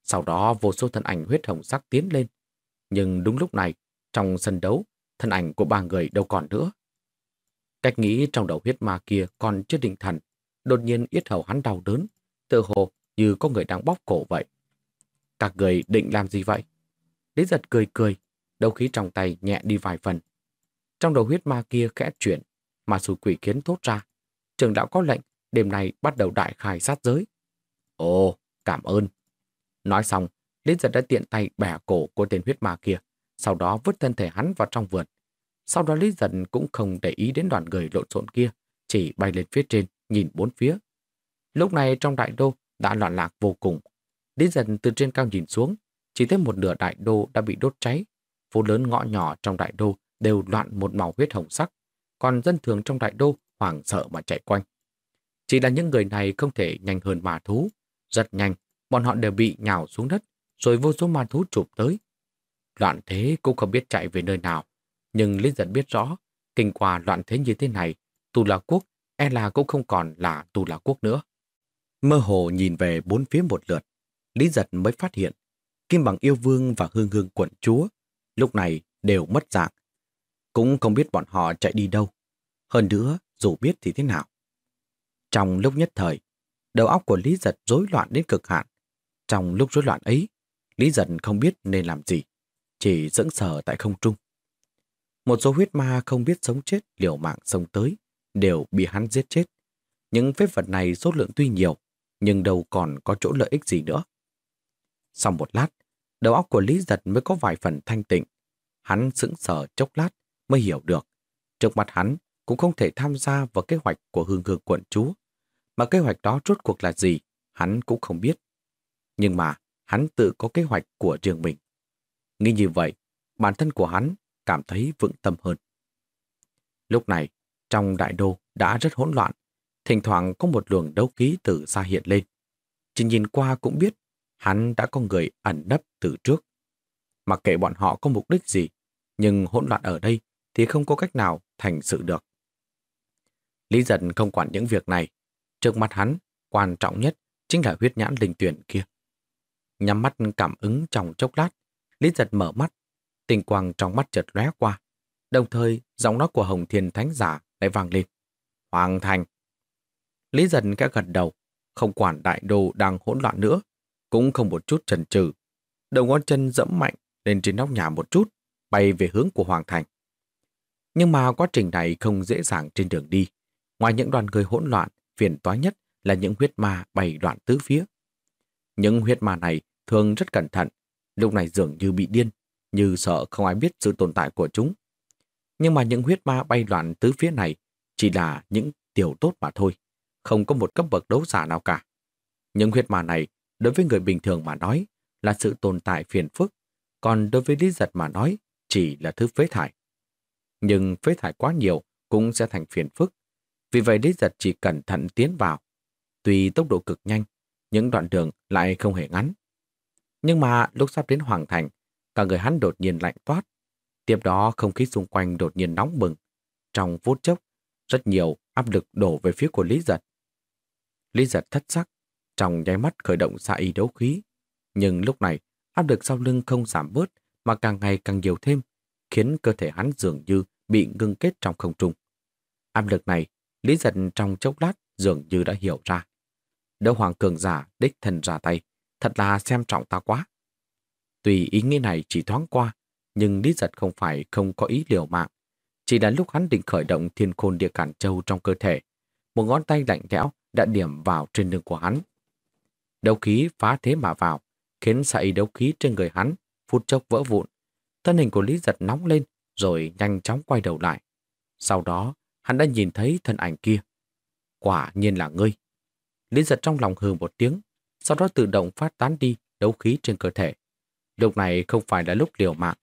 Sau đó vô số thân ảnh huyết hồng sắc tiến lên. Nhưng đúng lúc này, trong sân đấu, thân ảnh của ba người đâu còn nữa. Cách nghĩ trong đầu huyết ma kia còn chưa định thần, đột nhiên yết hầu hắn đau đớn, tự hồ như có người đang bóp cổ vậy. Các người định làm gì vậy? Lý giật cười cười, đầu khí trong tay nhẹ đi vài phần. Trong đầu huyết ma kia khẽ chuyển, mà sùi quỷ kiến thốt ra. Trường đạo có lệnh, đêm nay bắt đầu đại khai sát giới. Ồ, cảm ơn. Nói xong, Lý giật đã tiện tay bẻ cổ của tên huyết ma kia, sau đó vứt thân thể hắn vào trong vườn. Sau đó Lý giật cũng không để ý đến đoàn người lộn xộn kia, chỉ bay lên phía trên, nhìn bốn phía. Lúc này trong đại đô đã loạn lạc vô cùng. Lý dần từ trên cao nhìn xuống, chỉ thấy một nửa đại đô đã bị đốt cháy. Phố lớn ngõ nhỏ trong đại đô đều loạn một màu huyết hồng sắc, còn dân thường trong đại đô hoảng sợ mà chạy quanh. Chỉ là những người này không thể nhanh hơn ma thú. Rất nhanh, bọn họ đều bị nhào xuống đất, rồi vô số ma thú chụp tới. Loạn thế cũng không biết chạy về nơi nào. Nhưng Lý dần biết rõ, kinh qua loạn thế như thế này, Tù La Quốc e là cũng không còn là Tù La Quốc nữa. Mơ hồ nhìn về bốn phía một lượt, Lý Giật mới phát hiện Kim Bằng Yêu Vương và Hương Hương Quận Chúa lúc này đều mất dạng. Cũng không biết bọn họ chạy đi đâu. Hơn nữa, dù biết thì thế nào. Trong lúc nhất thời, đầu óc của Lý Giật rối loạn đến cực hạn. Trong lúc rối loạn ấy, Lý Giật không biết nên làm gì, chỉ dững sờ tại không trung. Một số huyết ma không biết sống chết liều mạng sông tới, đều bị hắn giết chết. Những phép vật này số lượng tuy nhiều, nhưng đâu còn có chỗ lợi ích gì nữa. Sau một lát, đầu óc của Lý Giật mới có vài phần thanh tịnh. Hắn sững sờ chốc lát mới hiểu được. Trước mặt hắn cũng không thể tham gia vào kế hoạch của hương hương quận chúa. Mà kế hoạch đó rốt cuộc là gì, hắn cũng không biết. Nhưng mà hắn tự có kế hoạch của riêng mình. Nghĩ như vậy, bản thân của hắn cảm thấy vững tâm hơn. Lúc này, trong đại đô đã rất hỗn loạn, thỉnh thoảng có một luồng đấu khí từ xa hiện lên. Chỉ nhìn qua cũng biết hắn đã có người ẩn nấp từ trước. mặc kệ bọn họ có mục đích gì, nhưng hỗn loạn ở đây thì không có cách nào thành sự được. Lý giật không quản những việc này. Trước mắt hắn, quan trọng nhất chính là huyết nhãn linh tuyển kia. Nhắm mắt cảm ứng trong chốc lát, Lý giật mở mắt, tình quang trong mắt chợt lóe qua. Đồng thời, giọng nói của Hồng Thiên Thánh Giả lại vang lên. Hoàng thành. Lý giật kẽ gật đầu, không quản đại đô đang hỗn loạn nữa, cũng không một chút chần chừ. Đầu ngón chân dẫm mạnh lên trên nóc nhà một chút, bay về hướng của Hoàng thành. Nhưng mà quá trình này không dễ dàng trên đường đi. Ngoài những đoàn người hỗn loạn, phiền toái nhất là những huyết ma bày loạn tứ phía. Những huyết ma này thường rất cẩn thận, lúc này dường như bị điên, như sợ không ai biết sự tồn tại của chúng. Nhưng mà những huyết ma bay loạn tứ phía này chỉ là những tiểu tốt mà thôi, không có một cấp bậc đấu giả nào cả. Những huyết ma này, đối với người bình thường mà nói, là sự tồn tại phiền phức, còn đối với Lý Giật mà nói, chỉ là thứ phế thải. Nhưng phế thải quá nhiều cũng sẽ thành phiền phức, vì vậy Lý Giật chỉ cẩn thận tiến vào. Tuy tốc độ cực nhanh, những đoạn đường lại không hề ngắn. Nhưng mà lúc sắp đến Hoàng Thành, cả người hắn đột nhiên lạnh toát. Tiếp đó không khí xung quanh đột nhiên nóng bừng. Trong phút chốc, rất nhiều áp lực đổ về phía của Lý Giật. Lý Giật thất sắc, trong nháy mắt khởi động xạ y đấu khí. Nhưng lúc này, áp lực sau lưng không giảm bớt mà càng ngày càng nhiều thêm, khiến cơ thể hắn dường như bị ngưng kết trong không trung. Áp lực này Lý giật trong chốc lát dường như đã hiểu ra. Đỡ hoàng cường giả đích thần ra tay, thật là xem trọng ta quá. Tùy ý nghĩ này chỉ thoáng qua, nhưng Lý giật không phải không có ý liều mạng. Chỉ là lúc hắn định khởi động thiên khôn địa cản châu trong cơ thể, một ngón tay lạnh lẽo đã điểm vào trên lưng của hắn. Đấu khí phá thế mà vào, khiến sợi đấu khí trên người hắn phút chốc vỡ vụn. Thân hình của Lý giật nóng lên, rồi nhanh chóng quay đầu lại. Sau đó, hắn đã nhìn thấy thân ảnh kia. Quả nhiên là ngươi. Lý giật trong lòng hừ một tiếng, sau đó tự động phát tán đi đấu khí trên cơ thể. Lúc này không phải là lúc liều mạng.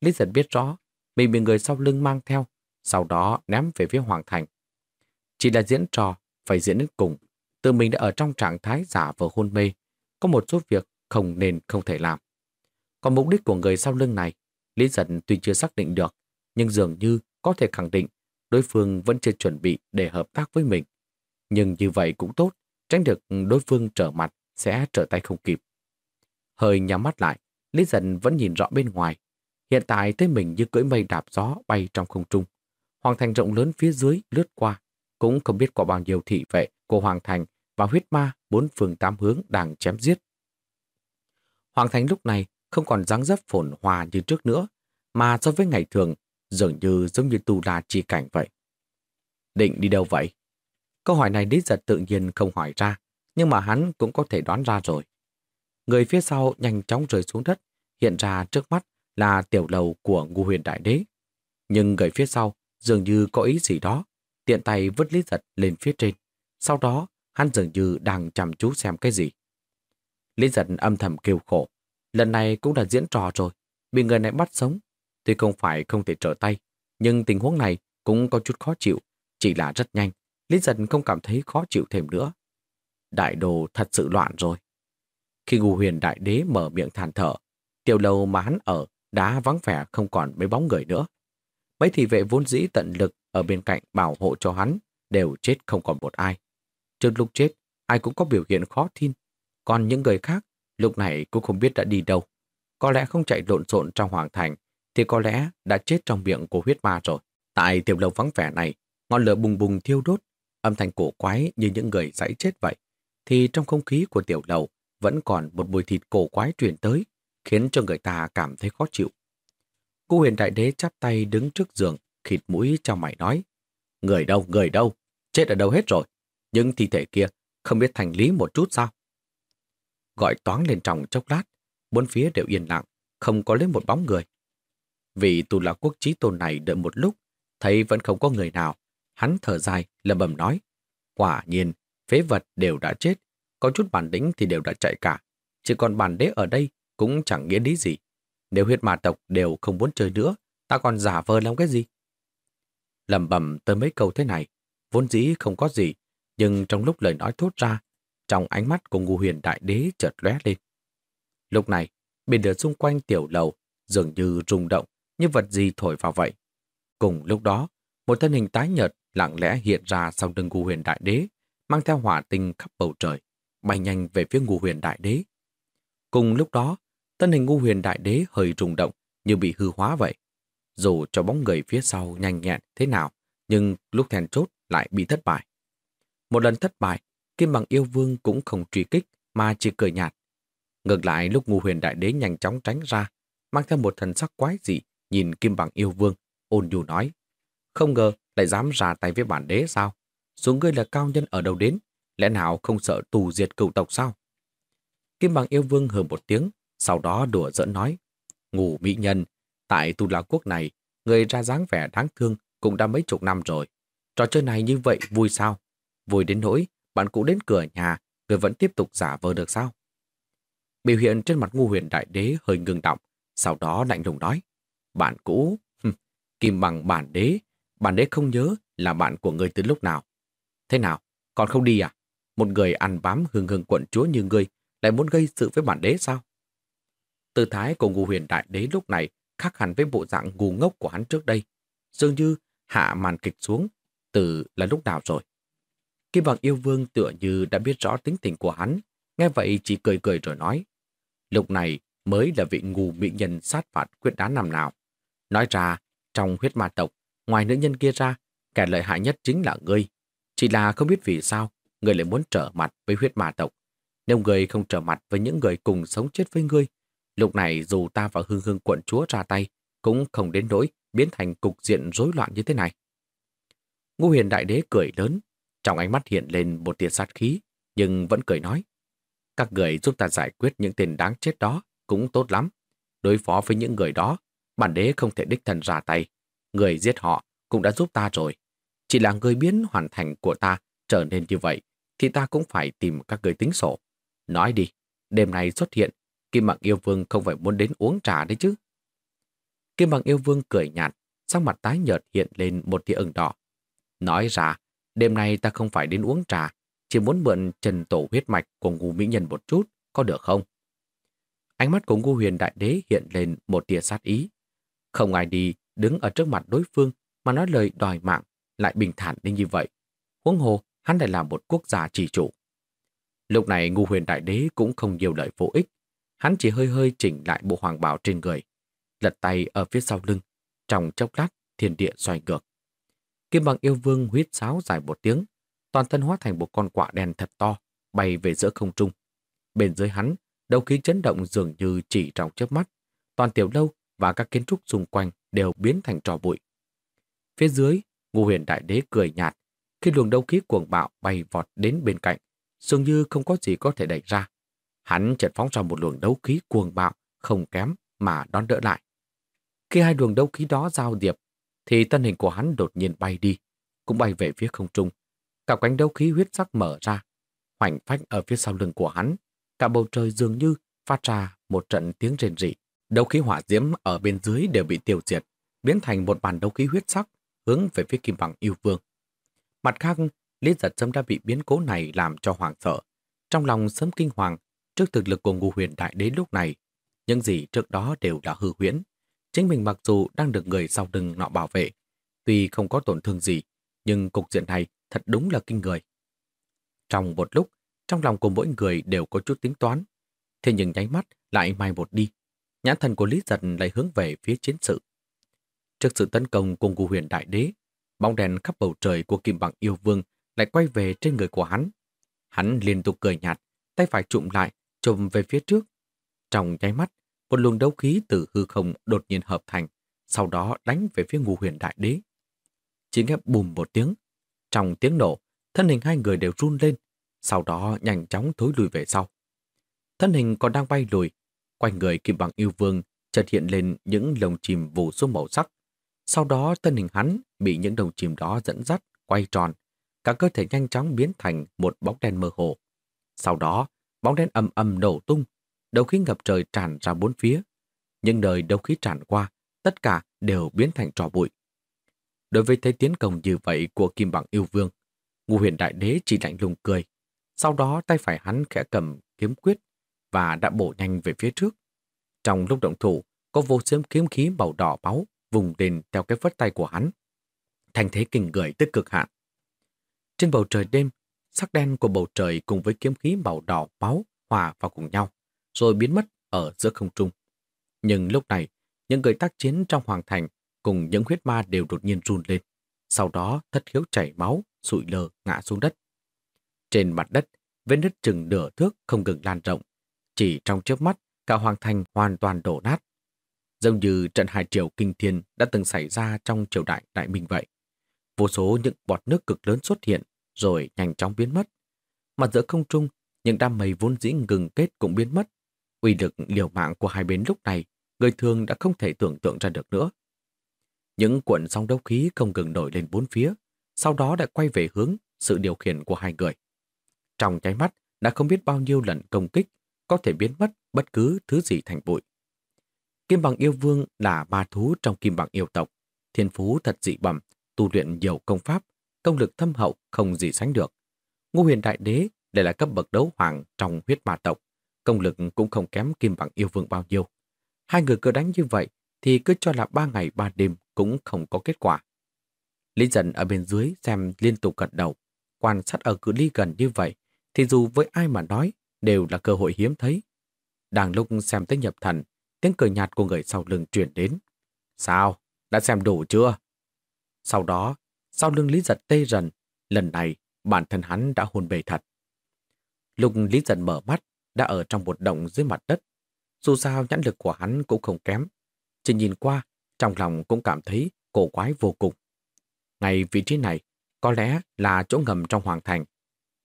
Lý giật biết rõ, mình bị người sau lưng mang theo, sau đó ném về phía Hoàng Thành. Chỉ là diễn trò, phải diễn đến cùng. Tự mình đã ở trong trạng thái giả vờ hôn mê, có một số việc không nên không thể làm. Còn mục đích của người sau lưng này, Lý giật tuy chưa xác định được, nhưng dường như có thể khẳng định đối phương vẫn chưa chuẩn bị để hợp tác với mình. Nhưng như vậy cũng tốt, tránh được đối phương trở mặt sẽ trở tay không kịp. Hơi nhắm mắt lại, Lý Dân vẫn nhìn rõ bên ngoài. Hiện tại thấy mình như cưỡi mây đạp gió bay trong không trung. Hoàng thành rộng lớn phía dưới lướt qua, cũng không biết có bao nhiêu thị vệ của Hoàng thành và huyết ma bốn phương tám hướng đang chém giết. Hoàng thành lúc này không còn dáng dấp phồn hòa như trước nữa, mà so với ngày thường dường như giống như tu la chi cảnh vậy. Định đi đâu vậy? Câu hỏi này Lý Giật tự nhiên không hỏi ra, nhưng mà hắn cũng có thể đoán ra rồi. Người phía sau nhanh chóng rơi xuống đất, hiện ra trước mắt là tiểu lầu của ngu huyền đại đế. Nhưng người phía sau dường như có ý gì đó, tiện tay vứt Lý Giật lên phía trên. Sau đó, hắn dường như đang chăm chú xem cái gì. Lý Giật âm thầm kêu khổ. Lần này cũng là diễn trò rồi, bị người này bắt sống, Tuy không phải không thể trở tay, nhưng tình huống này cũng có chút khó chịu, chỉ là rất nhanh. Lý dần không cảm thấy khó chịu thêm nữa. Đại đồ thật sự loạn rồi. Khi ngù huyền đại đế mở miệng than thở, tiểu lâu mà hắn ở đã vắng vẻ không còn mấy bóng người nữa. Mấy thị vệ vốn dĩ tận lực ở bên cạnh bảo hộ cho hắn đều chết không còn một ai. Trước lúc chết, ai cũng có biểu hiện khó tin. Còn những người khác, lúc này cũng không biết đã đi đâu. Có lẽ không chạy lộn xộn trong hoàng thành thì có lẽ đã chết trong miệng của huyết ma rồi. Tại tiểu lâu vắng vẻ này, ngọn lửa bùng bùng thiêu đốt, âm thanh cổ quái như những người dãy chết vậy, thì trong không khí của tiểu lâu vẫn còn một mùi thịt cổ quái truyền tới, khiến cho người ta cảm thấy khó chịu. Cô huyền đại đế chắp tay đứng trước giường, khịt mũi trong mày nói, Người đâu, người đâu, chết ở đâu hết rồi, nhưng thi thể kia không biết thành lý một chút sao? Gọi toán lên trong chốc lát, bốn phía đều yên lặng, không có lấy một bóng người. Vị tù lạc quốc trí tôn này đợi một lúc, thấy vẫn không có người nào. Hắn thở dài, lầm bầm nói. Quả nhiên, phế vật đều đã chết, có chút bản lĩnh thì đều đã chạy cả. Chỉ còn bản đế ở đây cũng chẳng nghĩa lý gì. Nếu huyết ma tộc đều không muốn chơi nữa, ta còn giả vờ làm cái gì? Lầm bầm tới mấy câu thế này, vốn dĩ không có gì, nhưng trong lúc lời nói thốt ra, trong ánh mắt của ngu huyền đại đế chợt lóe lên. Lúc này, bên đường xung quanh tiểu lầu dường như rung động như vật gì thổi vào vậy. Cùng lúc đó, một thân hình tái nhợt lặng lẽ hiện ra sau lưng ngu huyền đại đế, mang theo hỏa tinh khắp bầu trời, bay nhanh về phía ngu huyền đại đế. Cùng lúc đó, thân hình ngu huyền đại đế hơi rung động như bị hư hóa vậy. Dù cho bóng người phía sau nhanh nhẹn thế nào, nhưng lúc then chốt lại bị thất bại. Một lần thất bại, Kim Bằng Yêu Vương cũng không truy kích mà chỉ cười nhạt. Ngược lại lúc ngu huyền đại đế nhanh chóng tránh ra, mang theo một thần sắc quái dị, nhìn Kim Bằng Yêu Vương, ôn nhu nói. Không ngờ lại dám ra tay với bản đế sao? Xuống ngươi là cao nhân ở đâu đến, lẽ nào không sợ tù diệt cựu tộc sao? Kim Bằng Yêu Vương hừ một tiếng, sau đó đùa giỡn nói. Ngủ mỹ nhân, tại tu la quốc này, người ra dáng vẻ đáng thương cũng đã mấy chục năm rồi. Trò chơi này như vậy vui sao? Vui đến nỗi, bạn cũng đến cửa nhà, người vẫn tiếp tục giả vờ được sao? Biểu hiện trên mặt ngu huyền đại đế hơi ngưng động, sau đó lạnh lùng nói. Bạn cũ, kim bằng bản đế, bản đế không nhớ là bạn của người từ lúc nào. Thế nào, còn không đi à? Một người ăn bám hương hương quận chúa như ngươi lại muốn gây sự với bản đế sao? Tư thái của ngụ huyền đại đế lúc này khác hẳn với bộ dạng ngu ngốc của hắn trước đây. Dường như hạ màn kịch xuống từ là lúc nào rồi. Kim bằng yêu vương tựa như đã biết rõ tính tình của hắn, nghe vậy chỉ cười cười rồi nói. Lúc này mới là vị ngu mỹ nhân sát phạt quyết đá năm nào. Nói ra, trong huyết ma tộc, ngoài nữ nhân kia ra, kẻ lợi hại nhất chính là ngươi. Chỉ là không biết vì sao, ngươi lại muốn trở mặt với huyết ma tộc. Nếu ngươi không trở mặt với những người cùng sống chết với ngươi, lúc này dù ta và hương hương quận chúa ra tay, cũng không đến nỗi biến thành cục diện rối loạn như thế này. Ngô huyền đại đế cười lớn, trong ánh mắt hiện lên một tia sát khí, nhưng vẫn cười nói. Các người giúp ta giải quyết những tên đáng chết đó cũng tốt lắm. Đối phó với những người đó, bản đế không thể đích thân ra tay. Người giết họ cũng đã giúp ta rồi. Chỉ là người biến hoàn thành của ta trở nên như vậy, thì ta cũng phải tìm các người tính sổ. Nói đi, đêm nay xuất hiện, Kim Bằng Yêu Vương không phải muốn đến uống trà đấy chứ. Kim Bằng Yêu Vương cười nhạt, sắc mặt tái nhợt hiện lên một tia ửng đỏ. Nói ra, đêm nay ta không phải đến uống trà, chỉ muốn mượn trần tổ huyết mạch của ngu mỹ nhân một chút, có được không? Ánh mắt của ngu huyền đại đế hiện lên một tia sát ý. Không ai đi đứng ở trước mặt đối phương mà nói lời đòi mạng lại bình thản đến như vậy. Huống hồ, hắn lại là một quốc gia chỉ chủ. Lúc này ngu huyền đại đế cũng không nhiều lời vô ích. Hắn chỉ hơi hơi chỉnh lại bộ hoàng bào trên người, lật tay ở phía sau lưng. Trong chốc lát, thiên địa xoay ngược. Kim bằng yêu vương huyết sáo dài một tiếng, toàn thân hóa thành một con quạ đen thật to, bay về giữa không trung. Bên dưới hắn, đầu khí chấn động dường như chỉ trong chớp mắt. Toàn tiểu lâu và các kiến trúc xung quanh đều biến thành trò bụi. Phía dưới, Ngô huyền đại đế cười nhạt, khi luồng đấu khí cuồng bạo bay vọt đến bên cạnh, dường như không có gì có thể đẩy ra. Hắn chợt phóng ra một luồng đấu khí cuồng bạo, không kém mà đón đỡ lại. Khi hai luồng đấu khí đó giao điệp, thì thân hình của hắn đột nhiên bay đi, cũng bay về phía không trung. Cả cánh đấu khí huyết sắc mở ra, hoành phách ở phía sau lưng của hắn. Cả bầu trời dường như phát ra một trận tiếng rền rỉ. Đấu khí hỏa diễm ở bên dưới đều bị tiêu diệt, biến thành một bàn đấu khí huyết sắc hướng về phía kim bằng yêu vương. Mặt khác, Lý giật Sâm đã bị biến cố này làm cho hoàng sợ. Trong lòng sớm kinh hoàng trước thực lực của ngũ huyền đại đế lúc này, những gì trước đó đều đã hư huyễn. Chính mình mặc dù đang được người sau lưng nọ bảo vệ, tuy không có tổn thương gì, nhưng cục diện này thật đúng là kinh người. Trong một lúc, trong lòng của mỗi người đều có chút tính toán, thế nhưng nháy mắt lại mai một đi. Nhãn thần của Lý Giật lại hướng về phía chiến sự. Trước sự tấn công của Ngụ huyền đại đế, bóng đèn khắp bầu trời của kim bằng yêu vương lại quay về trên người của hắn. Hắn liên tục cười nhạt, tay phải trụm lại, trùm về phía trước. Trong nháy mắt, một luồng đấu khí từ hư không đột nhiên hợp thành, sau đó đánh về phía ngũ huyền đại đế. Chỉ nghe bùm một tiếng. Trong tiếng nổ, thân hình hai người đều run lên, sau đó nhanh chóng thối lùi về sau. Thân hình còn đang bay lùi, quanh người kim bằng yêu vương chợt hiện lên những lồng chìm vụ số màu sắc. Sau đó thân hình hắn bị những đồng chìm đó dẫn dắt, quay tròn, cả cơ thể nhanh chóng biến thành một bóng đen mơ hồ. Sau đó, bóng đen ầm ầm nổ tung, đầu khí ngập trời tràn ra bốn phía. Nhưng đời đầu khí tràn qua, tất cả đều biến thành trò bụi. Đối với thế tiến công như vậy của Kim Bằng Yêu Vương, ngụ huyền đại đế chỉ lạnh lùng cười. Sau đó tay phải hắn khẽ cầm kiếm quyết và đã bổ nhanh về phía trước. Trong lúc động thủ, có vô số kiếm khí màu đỏ máu vùng lên theo cái vất tay của hắn. Thành thế kinh người tới cực hạn. Trên bầu trời đêm, sắc đen của bầu trời cùng với kiếm khí màu đỏ máu hòa vào cùng nhau, rồi biến mất ở giữa không trung. Nhưng lúc này, những người tác chiến trong hoàng thành cùng những huyết ma đều đột nhiên run lên. Sau đó thất khiếu chảy máu, sụi lờ ngã xuống đất. Trên mặt đất, vết nứt chừng nửa thước không ngừng lan rộng. Chỉ trong chớp mắt, cả hoàng thành hoàn toàn đổ nát. Giống như trận hải triều kinh thiên đã từng xảy ra trong triều đại đại minh vậy. Vô số những bọt nước cực lớn xuất hiện rồi nhanh chóng biến mất. mặt giữa không trung, những đám mây vốn dĩ ngừng kết cũng biến mất. Uy lực liều mạng của hai bên lúc này, người thường đã không thể tưởng tượng ra được nữa. Những cuộn sóng đấu khí không ngừng nổi lên bốn phía, sau đó đã quay về hướng sự điều khiển của hai người. Trong cái mắt đã không biết bao nhiêu lần công kích, có thể biến mất bất cứ thứ gì thành bụi. Kim bằng yêu vương là ba thú trong kim bằng yêu tộc, thiên phú thật dị bẩm, tu luyện nhiều công pháp, công lực thâm hậu không gì sánh được. Ngô huyền đại đế đây là cấp bậc đấu hoàng trong huyết ma tộc, công lực cũng không kém kim bằng yêu vương bao nhiêu. Hai người cứ đánh như vậy thì cứ cho là ba ngày ba đêm cũng không có kết quả. Lý dần ở bên dưới xem liên tục gật đầu, quan sát ở cự ly gần như vậy thì dù với ai mà nói đều là cơ hội hiếm thấy. Đang lúc xem tới nhập thần, tiếng cười nhạt của người sau lưng chuyển đến. Sao? Đã xem đủ chưa? Sau đó, sau lưng Lý Giật tê rần, lần này bản thân hắn đã hôn bề thật. Lúc Lý Giật mở mắt, đã ở trong một động dưới mặt đất. Dù sao nhãn lực của hắn cũng không kém. Chỉ nhìn qua, trong lòng cũng cảm thấy cổ quái vô cùng. Ngay vị trí này, có lẽ là chỗ ngầm trong hoàng thành.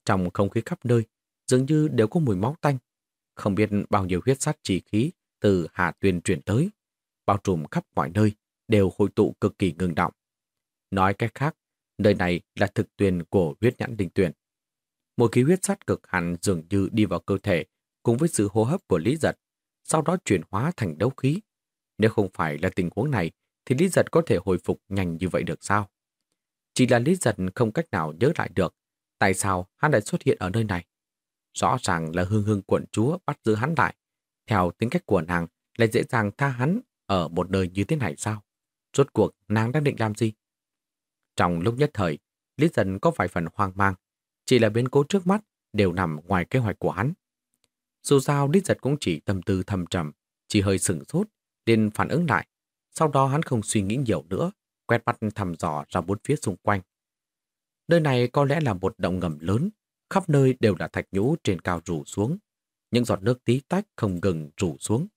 Trong không khí khắp nơi, dường như đều có mùi máu tanh. Không biết bao nhiêu huyết sát chỉ khí từ Hà Tuyền chuyển tới, bao trùm khắp mọi nơi, đều hội tụ cực kỳ ngừng động. Nói cách khác, nơi này là thực tuyền của huyết nhãn đình tuyển. Một khí huyết sát cực hẳn dường như đi vào cơ thể cùng với sự hô hấp của Lý Giật, sau đó chuyển hóa thành đấu khí. Nếu không phải là tình huống này, thì Lý Giật có thể hồi phục nhanh như vậy được sao? Chỉ là Lý Giật không cách nào nhớ lại được tại sao hắn lại xuất hiện ở nơi này. Rõ ràng là hương hương quận chúa bắt giữ hắn lại. Theo tính cách của nàng, lại dễ dàng tha hắn ở một nơi như thế này sao? Rốt cuộc nàng đang định làm gì? Trong lúc nhất thời, Lý Dân có vài phần hoang mang, chỉ là biến cố trước mắt đều nằm ngoài kế hoạch của hắn. Dù sao Lý Giật cũng chỉ tâm tư thầm trầm, chỉ hơi sửng sốt, liền phản ứng lại. Sau đó hắn không suy nghĩ nhiều nữa, quét mắt thăm dò ra bốn phía xung quanh. Nơi này có lẽ là một động ngầm lớn, khắp nơi đều là thạch nhũ trên cao rủ xuống. Những giọt nước tí tách không ngừng rủ xuống.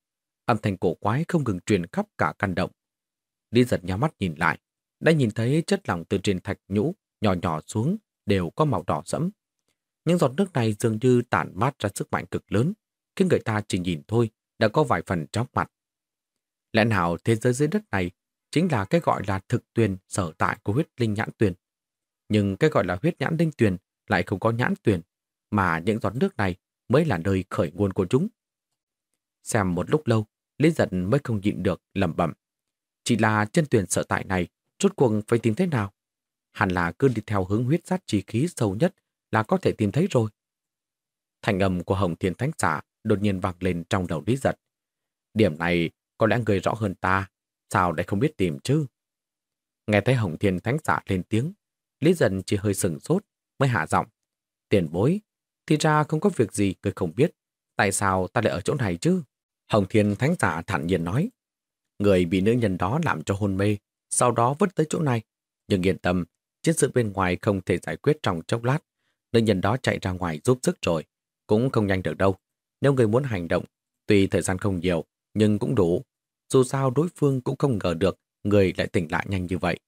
Âm thanh cổ quái không ngừng truyền khắp cả căn động. Lý giật nhắm mắt nhìn lại, đã nhìn thấy chất lỏng từ trên thạch nhũ nhỏ nhỏ xuống đều có màu đỏ sẫm. Những giọt nước này dường như tản mát ra sức mạnh cực lớn, khiến người ta chỉ nhìn thôi đã có vài phần chóng mặt. Lẽ nào thế giới dưới đất này chính là cái gọi là thực tuyền sở tại của huyết linh nhãn tuyền? Nhưng cái gọi là huyết nhãn linh tuyền lại không có nhãn tuyển mà những giọt nước này mới là nơi khởi nguồn của chúng. Xem một lúc lâu, Lý Giật mới không nhịn được lẩm bẩm. Chỉ là chân tuyển sở tại này Rốt cuộc phải tìm thế nào? Hẳn là cứ đi theo hướng huyết sát chi khí sâu nhất là có thể tìm thấy rồi. Thành âm của Hồng Thiên Thánh Giả đột nhiên vang lên trong đầu Lý Giật. Điểm này có lẽ người rõ hơn ta, sao lại không biết tìm chứ? Nghe thấy Hồng Thiên Thánh Giả lên tiếng, Lý Giật chỉ hơi sừng sốt, mới hạ giọng. Tiền bối, thì ra không có việc gì người không biết. Tại sao ta lại ở chỗ này chứ? Hồng Thiên Thánh Giả thản nhiên nói. Người bị nữ nhân đó làm cho hôn mê, sau đó vứt tới chỗ này. Nhưng yên tâm, chiến sự bên ngoài không thể giải quyết trong chốc lát. Nữ nhân đó chạy ra ngoài giúp sức rồi, cũng không nhanh được đâu. Nếu người muốn hành động, tuy thời gian không nhiều, nhưng cũng đủ. Dù sao đối phương cũng không ngờ được người lại tỉnh lại nhanh như vậy.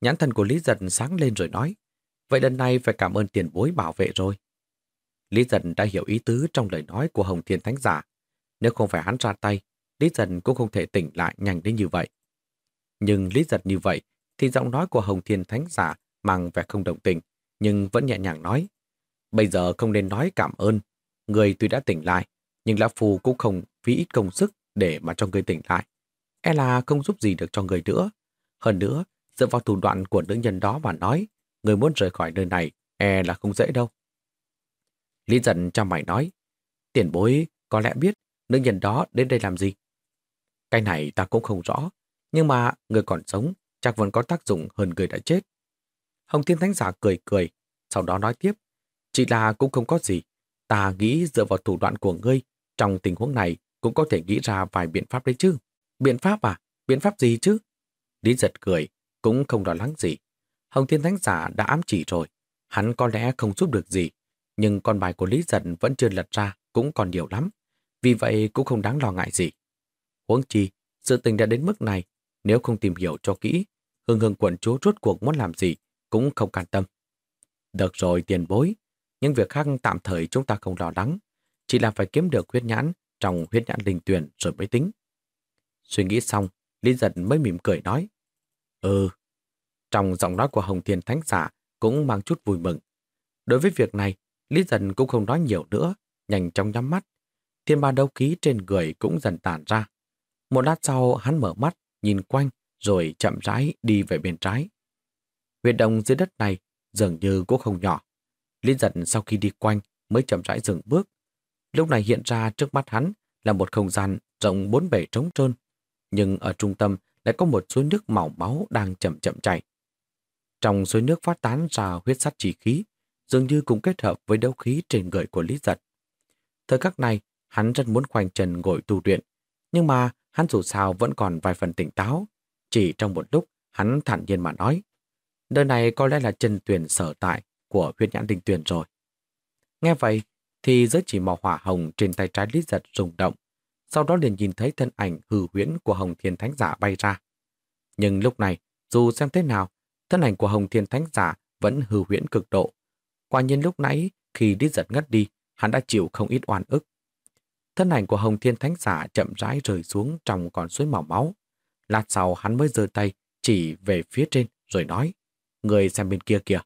Nhãn thần của Lý Giật sáng lên rồi nói, vậy lần này phải cảm ơn tiền bối bảo vệ rồi. Lý Dân đã hiểu ý tứ trong lời nói của Hồng Thiên Thánh Giả. Nếu không phải hắn ra tay, Lý Dân cũng không thể tỉnh lại nhanh đến như vậy. Nhưng lý Dân như vậy, thì giọng nói của Hồng Thiên Thánh Giả mang vẻ không đồng tình, nhưng vẫn nhẹ nhàng nói. Bây giờ không nên nói cảm ơn. Người tuy đã tỉnh lại, nhưng Lão Phu cũng không phí ít công sức để mà cho người tỉnh lại. E là không giúp gì được cho người nữa. Hơn nữa, dựa vào thủ đoạn của nữ nhân đó mà nói, người muốn rời khỏi nơi này, e là không dễ đâu. Lý giận cho mày nói, tiền bối có lẽ biết nữ nhân đó đến đây làm gì. Cái này ta cũng không rõ, nhưng mà người còn sống chắc vẫn có tác dụng hơn người đã chết. Hồng Thiên Thánh Giả cười cười, sau đó nói tiếp. Chỉ là cũng không có gì. Ta nghĩ dựa vào thủ đoạn của ngươi, trong tình huống này cũng có thể nghĩ ra vài biện pháp đấy chứ. Biện pháp à? Biện pháp gì chứ? Lý giật cười, cũng không lo lắng gì. Hồng Thiên Thánh Giả đã ám chỉ rồi. Hắn có lẽ không giúp được gì, nhưng con bài của Lý Giận vẫn chưa lật ra, cũng còn nhiều lắm. Vì vậy cũng không đáng lo ngại gì. Huống chi, sự tình đã đến mức này, nếu không tìm hiểu cho kỹ, hương hương quận chúa rốt cuộc muốn làm gì, cũng không can tâm. Được rồi tiền bối, những việc khác tạm thời chúng ta không lo lắng, chỉ là phải kiếm được huyết nhãn trong huyết nhãn linh tuyển rồi mới tính. Suy nghĩ xong, Lý Giật mới mỉm cười nói. Ừ. Trong giọng nói của Hồng Thiên Thánh Giả cũng mang chút vui mừng. Đối với việc này, Lý dần cũng không nói nhiều nữa, nhanh chóng nhắm mắt. Thiên ba đấu khí trên người cũng dần tản ra. Một lát sau hắn mở mắt, nhìn quanh, rồi chậm rãi đi về bên trái. Huyệt động dưới đất này dường như cũng không nhỏ. Lý dần sau khi đi quanh mới chậm rãi dừng bước. Lúc này hiện ra trước mắt hắn là một không gian rộng bốn bể trống trơn. Nhưng ở trung tâm lại có một suối nước màu máu đang chậm chậm chảy. Trong suối nước phát tán ra huyết sắt chỉ khí, dường như cũng kết hợp với đấu khí trên người của Lý Giật. Thời khắc này, hắn rất muốn khoanh trần ngồi tu luyện, nhưng mà hắn dù sao vẫn còn vài phần tỉnh táo. Chỉ trong một lúc, hắn thản nhiên mà nói. Nơi này có lẽ là chân tuyển sở tại của huyết nhãn đình tuyển rồi. Nghe vậy, thì giới chỉ màu hỏa hồng trên tay trái Lý Giật rung động. Sau đó liền nhìn thấy thân ảnh hư huyễn của Hồng Thiên Thánh Giả bay ra. Nhưng lúc này, dù xem thế nào, thân ảnh của Hồng Thiên Thánh Giả vẫn hư huyễn cực độ. Quả nhiên lúc nãy, khi đi Giật ngất đi, hắn đã chịu không ít oan ức. Thân ảnh của Hồng Thiên Thánh Giả chậm rãi rơi xuống trong con suối màu máu. Lát sau hắn mới giơ tay chỉ về phía trên rồi nói Người xem bên kia kìa.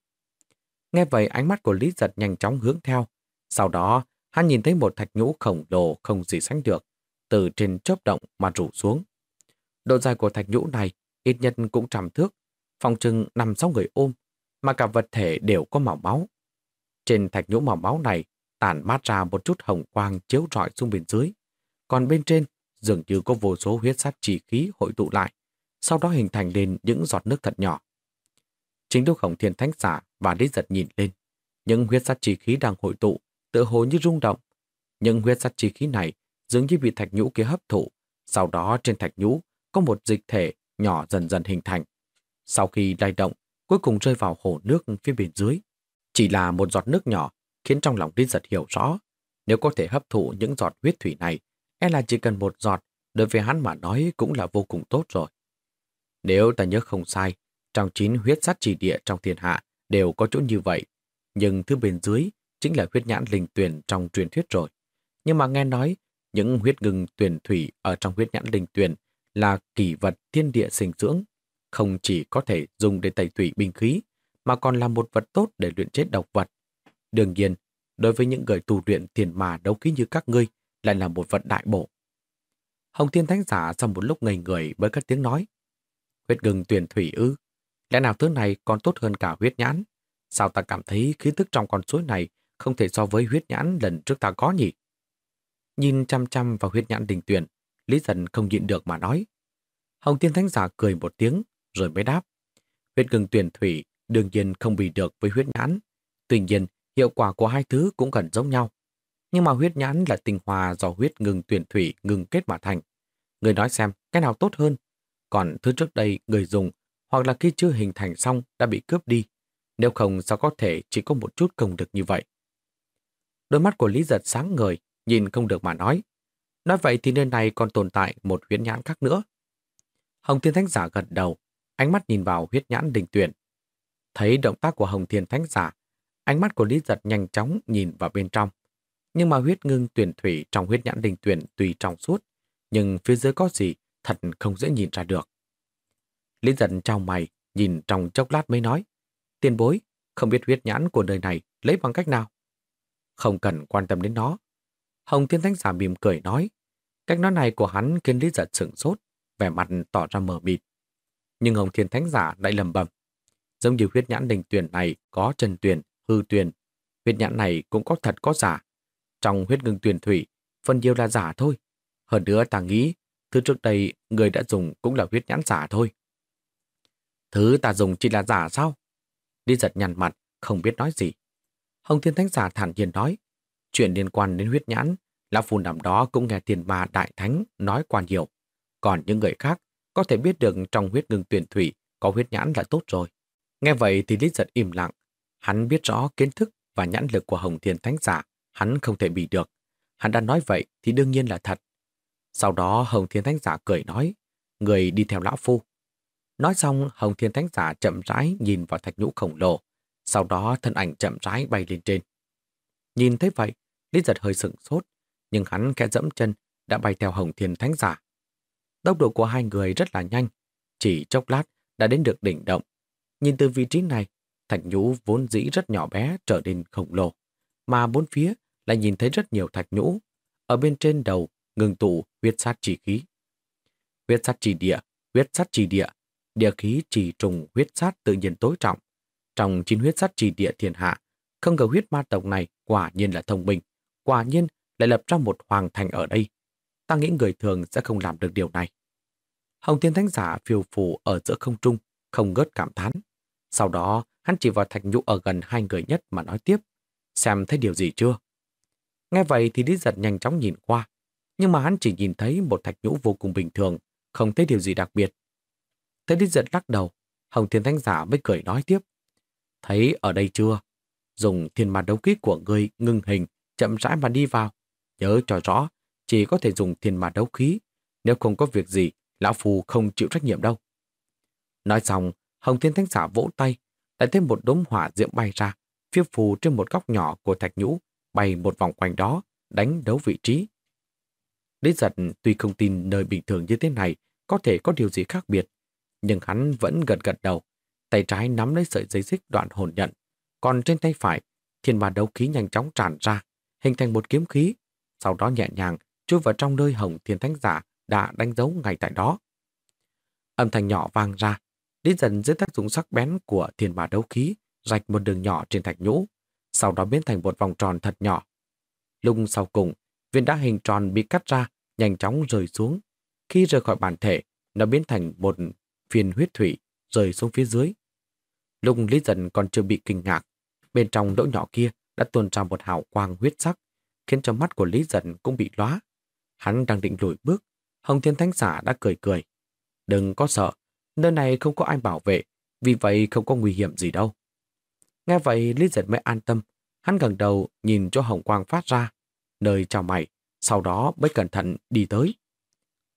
Nghe vậy ánh mắt của Lý Giật nhanh chóng hướng theo. Sau đó hắn nhìn thấy một thạch nhũ khổng lồ không gì sánh được từ trên chớp động mà rủ xuống. Độ dài của thạch nhũ này ít nhất cũng trăm thước, phòng trưng nằm sáu người ôm, mà cả vật thể đều có màu máu. Trên thạch nhũ màu máu này tản mát ra một chút hồng quang chiếu rọi xuống bên dưới. Còn bên trên dường như có vô số huyết sát chỉ khí hội tụ lại, sau đó hình thành lên những giọt nước thật nhỏ. Chính lúc Hồng Thiên Thánh Giả và Lý Giật nhìn lên, những huyết sát chỉ khí đang hội tụ, tựa hồ như rung động. Những huyết sát chỉ khí này dường như bị thạch nhũ kia hấp thụ, sau đó trên thạch nhũ có một dịch thể nhỏ dần dần hình thành. Sau khi lay động, cuối cùng rơi vào hồ nước phía bên dưới. Chỉ là một giọt nước nhỏ khiến trong lòng Lý Giật hiểu rõ, nếu có thể hấp thụ những giọt huyết thủy này, e là chỉ cần một giọt, đối với hắn mà nói cũng là vô cùng tốt rồi. Nếu ta nhớ không sai, trong chín huyết sát chỉ địa trong thiên hạ đều có chỗ như vậy, nhưng thứ bên dưới chính là huyết nhãn linh tuyển trong truyền thuyết rồi. Nhưng mà nghe nói, những huyết ngừng tuyển thủy ở trong huyết nhãn linh tuyển là kỳ vật thiên địa sinh dưỡng, không chỉ có thể dùng để tẩy thủy binh khí, mà còn là một vật tốt để luyện chết độc vật. Đương nhiên, đối với những người tu luyện tiền mà đấu khí như các ngươi, lại là một vật đại bổ. Hồng Thiên Thánh Giả sau một lúc ngây người với các tiếng nói. Huyết gừng tuyển thủy ư? Lẽ nào thứ này còn tốt hơn cả huyết nhãn? Sao ta cảm thấy khí thức trong con suối này không thể so với huyết nhãn lần trước ta có nhỉ? Nhìn chăm chăm vào huyết nhãn đình tuyển, Lý Dần không nhịn được mà nói. Hồng Thiên Thánh Giả cười một tiếng, rồi mới đáp. Huyết gừng tuyển thủy đương nhiên không bị được với huyết nhãn. Tuy nhiên, hiệu quả của hai thứ cũng gần giống nhau. Nhưng mà huyết nhãn là tinh hòa do huyết ngừng tuyển thủy ngừng kết mà thành. Người nói xem cái nào tốt hơn. Còn thứ trước đây người dùng hoặc là khi chưa hình thành xong đã bị cướp đi. Nếu không sao có thể chỉ có một chút công được như vậy. Đôi mắt của Lý Giật sáng ngời, nhìn không được mà nói. Nói vậy thì nơi này còn tồn tại một huyết nhãn khác nữa. Hồng Thiên Thánh Giả gật đầu, ánh mắt nhìn vào huyết nhãn đình tuyển. Thấy động tác của Hồng Thiên Thánh Giả, ánh mắt của Lý Giật nhanh chóng nhìn vào bên trong. Nhưng mà huyết ngưng tuyển thủy trong huyết nhãn đình tuyển tùy trong suốt, nhưng phía dưới có gì thật không dễ nhìn ra được. Lý Giật trao mày, nhìn trong chốc lát mới nói. Tiền bối, không biết huyết nhãn của nơi này lấy bằng cách nào? Không cần quan tâm đến nó. Hồng Thiên Thánh Giả mỉm cười nói. Cách nói này của hắn khiến Lý giật sửng sốt, vẻ mặt tỏ ra mờ mịt. Nhưng Hồng Thiên Thánh Giả lại lầm bầm. Giống như huyết nhãn đình tuyển này có trần tuyển, hư tuyển. Huyết nhãn này cũng có thật có giả. Trong huyết ngưng tuyển thủy, phần nhiều là giả thôi. Hơn nữa ta nghĩ, thứ trước đây người đã dùng cũng là huyết nhãn giả thôi. Thứ ta dùng chỉ là giả sao? đi giật nhằn mặt, không biết nói gì. Hồng Thiên Thánh Giả thản nhiên nói, chuyện liên quan đến huyết nhãn, Lão Phu nằm đó cũng nghe tiền ma đại thánh nói qua nhiều. Còn những người khác có thể biết được trong huyết ngưng tuyển thủy có huyết nhãn là tốt rồi. Nghe vậy thì Lý giật im lặng. Hắn biết rõ kiến thức và nhãn lực của Hồng Thiên Thánh Giả, hắn không thể bị được. Hắn đã nói vậy thì đương nhiên là thật. Sau đó Hồng Thiên Thánh Giả cười nói, người đi theo Lão Phu. Nói xong, Hồng Thiên Thánh Giả chậm rãi nhìn vào thạch nhũ khổng lồ, sau đó thân ảnh chậm rãi bay lên trên. Nhìn thấy vậy, Lý giật hơi sửng sốt, nhưng hắn khẽ dẫm chân đã bay theo Hồng Thiên Thánh Giả. Tốc độ của hai người rất là nhanh, chỉ chốc lát đã đến được đỉnh động. Nhìn từ vị trí này, thạch nhũ vốn dĩ rất nhỏ bé trở nên khổng lồ, mà bốn phía lại nhìn thấy rất nhiều thạch nhũ. Ở bên trên đầu ngừng tụ huyết sát chỉ khí. Huyết sát chỉ địa, huyết sát chỉ địa, địa khí chỉ trùng huyết sát tự nhiên tối trọng. Trong chín huyết sát chỉ địa thiên hạ, không ngờ huyết ma tộc này quả nhiên là thông minh, quả nhiên lại lập ra một hoàng thành ở đây. Ta nghĩ người thường sẽ không làm được điều này. Hồng Thiên Thánh Giả phiêu phù ở giữa không trung, không ngớt cảm thán. Sau đó, hắn chỉ vào thạch nhũ ở gần hai người nhất mà nói tiếp. Xem thấy điều gì chưa? Nghe vậy thì Lý Giật nhanh chóng nhìn qua. Nhưng mà hắn chỉ nhìn thấy một thạch nhũ vô cùng bình thường, không thấy điều gì đặc biệt. Thấy Lý Giật lắc đầu, Hồng Thiên Thánh Giả mới cười nói tiếp. Thấy ở đây chưa? Dùng thiên ma đấu ký của ngươi ngưng hình, chậm rãi mà đi vào. Nhớ cho rõ, chỉ có thể dùng thiên ma đấu khí. Nếu không có việc gì, Lão Phu không chịu trách nhiệm đâu. Nói xong, Hồng Thiên Thánh Giả vỗ tay, lại thêm một đốm hỏa diễm bay ra, phiêu phù trên một góc nhỏ của thạch nhũ, bay một vòng quanh đó, đánh đấu vị trí. Lý giật tuy không tin nơi bình thường như thế này có thể có điều gì khác biệt, nhưng hắn vẫn gật gật đầu, tay trái nắm lấy sợi dây xích đoạn hồn nhận, còn trên tay phải, thiên ma đấu khí nhanh chóng tràn ra, hình thành một kiếm khí, sau đó nhẹ nhàng chui vào trong nơi hồng thiên thánh giả đã đánh dấu ngay tại đó. Âm thanh nhỏ vang ra, đi dần dưới tác dụng sắc bén của thiên ma đấu khí, rạch một đường nhỏ trên thạch nhũ, sau đó biến thành một vòng tròn thật nhỏ. Lung sau cùng, viên đá hình tròn bị cắt ra, nhanh chóng rơi xuống. Khi rời khỏi bản thể, nó biến thành một phiền huyết thủy rơi xuống phía dưới. Lung Lý Dần còn chưa bị kinh ngạc, bên trong lỗ nhỏ kia đã tuôn ra một hào quang huyết sắc, khiến cho mắt của Lý Dần cũng bị lóa. Hắn đang định lùi bước, Hồng Thiên Thánh Giả đã cười cười. Đừng có sợ, nơi này không có ai bảo vệ, vì vậy không có nguy hiểm gì đâu. Nghe vậy Lý Dần mới an tâm, hắn gần đầu nhìn cho hồng quang phát ra, nơi chào mày, sau đó mới cẩn thận đi tới.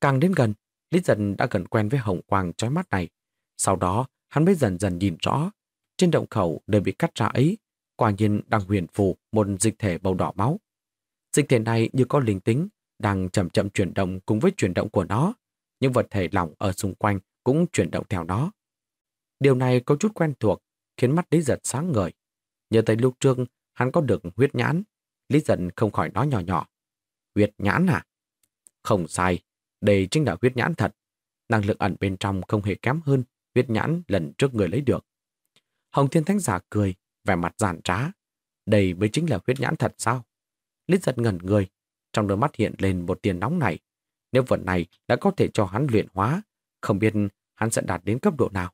Càng đến gần, Lý Dần đã gần quen với hồng quang trói mắt này. Sau đó, hắn mới dần dần nhìn rõ. Trên động khẩu nơi bị cắt ra ấy, quả nhiên đang huyền phù một dịch thể màu đỏ máu. Dịch thể này như có linh tính, đang chậm chậm chuyển động cùng với chuyển động của nó. Những vật thể lỏng ở xung quanh cũng chuyển động theo nó. Điều này có chút quen thuộc, khiến mắt Lý Giật sáng ngời. Nhớ tới lúc trước, hắn có được huyết nhãn. Lý Giật không khỏi nói nhỏ nhỏ. Huyết nhãn à? Không sai, đây chính là huyết nhãn thật. Năng lực ẩn bên trong không hề kém hơn huyết nhãn lần trước người lấy được. Hồng Thiên Thánh Giả cười, vẻ mặt giản trá. Đây mới chính là huyết nhãn thật sao? Lý giật ngẩn người, trong đôi mắt hiện lên một tiền nóng này. Nếu vật này đã có thể cho hắn luyện hóa, không biết hắn sẽ đạt đến cấp độ nào.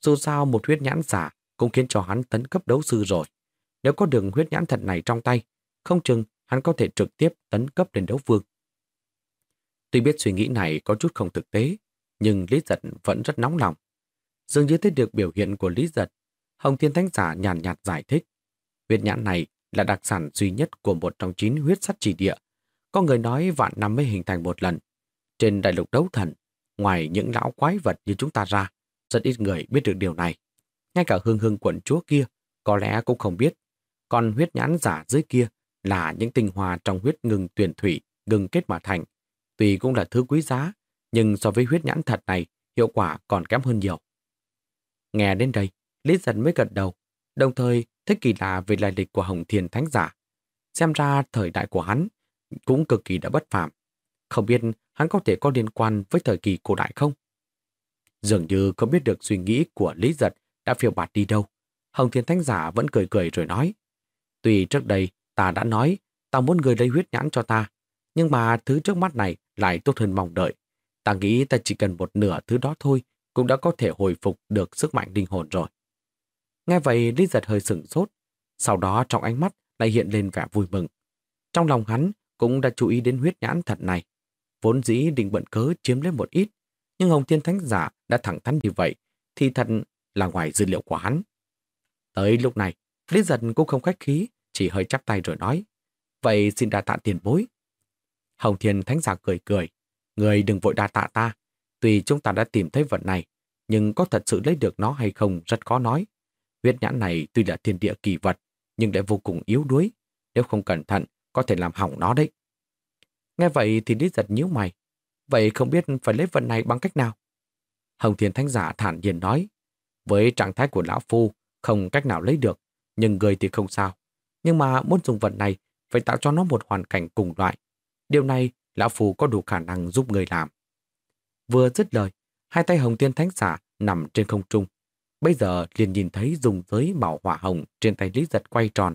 Dù sao một huyết nhãn giả cũng khiến cho hắn tấn cấp đấu sư rồi. Nếu có đường huyết nhãn thật này trong tay, không chừng hắn có thể trực tiếp tấn cấp lên đấu vương. Tuy biết suy nghĩ này có chút không thực tế, nhưng Lý Giật vẫn rất nóng lòng. Dường như thấy được biểu hiện của Lý Giật, Hồng Thiên Thánh Giả nhàn nhạt, nhạt giải thích. Huyết nhãn này là đặc sản duy nhất của một trong chín huyết sắt chỉ địa. Có người nói vạn năm mới hình thành một lần. Trên đại lục đấu thần, ngoài những lão quái vật như chúng ta ra, rất ít người biết được điều này. Ngay cả hương hương quận chúa kia có lẽ cũng không biết. Còn huyết nhãn giả dưới kia là những tinh hoa trong huyết ngừng tuyển thủy, ngừng kết mà thành. Tuy cũng là thứ quý giá, nhưng so với huyết nhãn thật này, hiệu quả còn kém hơn nhiều. Nghe đến đây, Lý Dân mới gật đầu, đồng thời thích kỳ lạ về lai lịch của Hồng thiền Thánh Giả. Xem ra thời đại của hắn cũng cực kỳ đã bất phạm. Không biết hắn có thể có liên quan với thời kỳ cổ đại không? Dường như không biết được suy nghĩ của Lý Giật đã phiêu bạt đi đâu. Hồng Thiên Thánh Giả vẫn cười cười rồi nói. Tuy trước đây ta đã nói ta muốn người lấy huyết nhãn cho ta, nhưng mà thứ trước mắt này lại tốt hơn mong đợi. Ta nghĩ ta chỉ cần một nửa thứ đó thôi cũng đã có thể hồi phục được sức mạnh linh hồn rồi. Nghe vậy Lý giật hơi sửng sốt, sau đó trong ánh mắt lại hiện lên vẻ vui mừng. Trong lòng hắn cũng đã chú ý đến huyết nhãn thật này. Vốn dĩ định bận cớ chiếm lấy một ít, nhưng Hồng Thiên Thánh Giả đã thẳng thắn như vậy, thì thật là ngoài dữ liệu của hắn. Tới lúc này, Lý giật cũng không khách khí, chỉ hơi chắp tay rồi nói. Vậy xin đa tạ tiền bối. Hồng Thiên Thánh Giả cười cười. Người đừng vội đa tạ ta. Tuy chúng ta đã tìm thấy vật này, nhưng có thật sự lấy được nó hay không rất khó nói. Huyết nhãn này tuy là thiên địa kỳ vật, nhưng lại vô cùng yếu đuối. Nếu không cẩn thận, có thể làm hỏng nó đấy. Nghe vậy thì Lý giật nhíu mày. Vậy không biết phải lấy vật này bằng cách nào? Hồng Thiên Thánh Giả thản nhiên nói. Với trạng thái của Lão Phu, không cách nào lấy được, nhưng người thì không sao. Nhưng mà muốn dùng vật này, phải tạo cho nó một hoàn cảnh cùng loại. Điều này, Lão Phu có đủ khả năng giúp người làm. Vừa dứt lời, hai tay Hồng Thiên Thánh Giả nằm trên không trung. Bây giờ liền nhìn thấy dùng giới màu hỏa hồng trên tay Lý Giật quay tròn,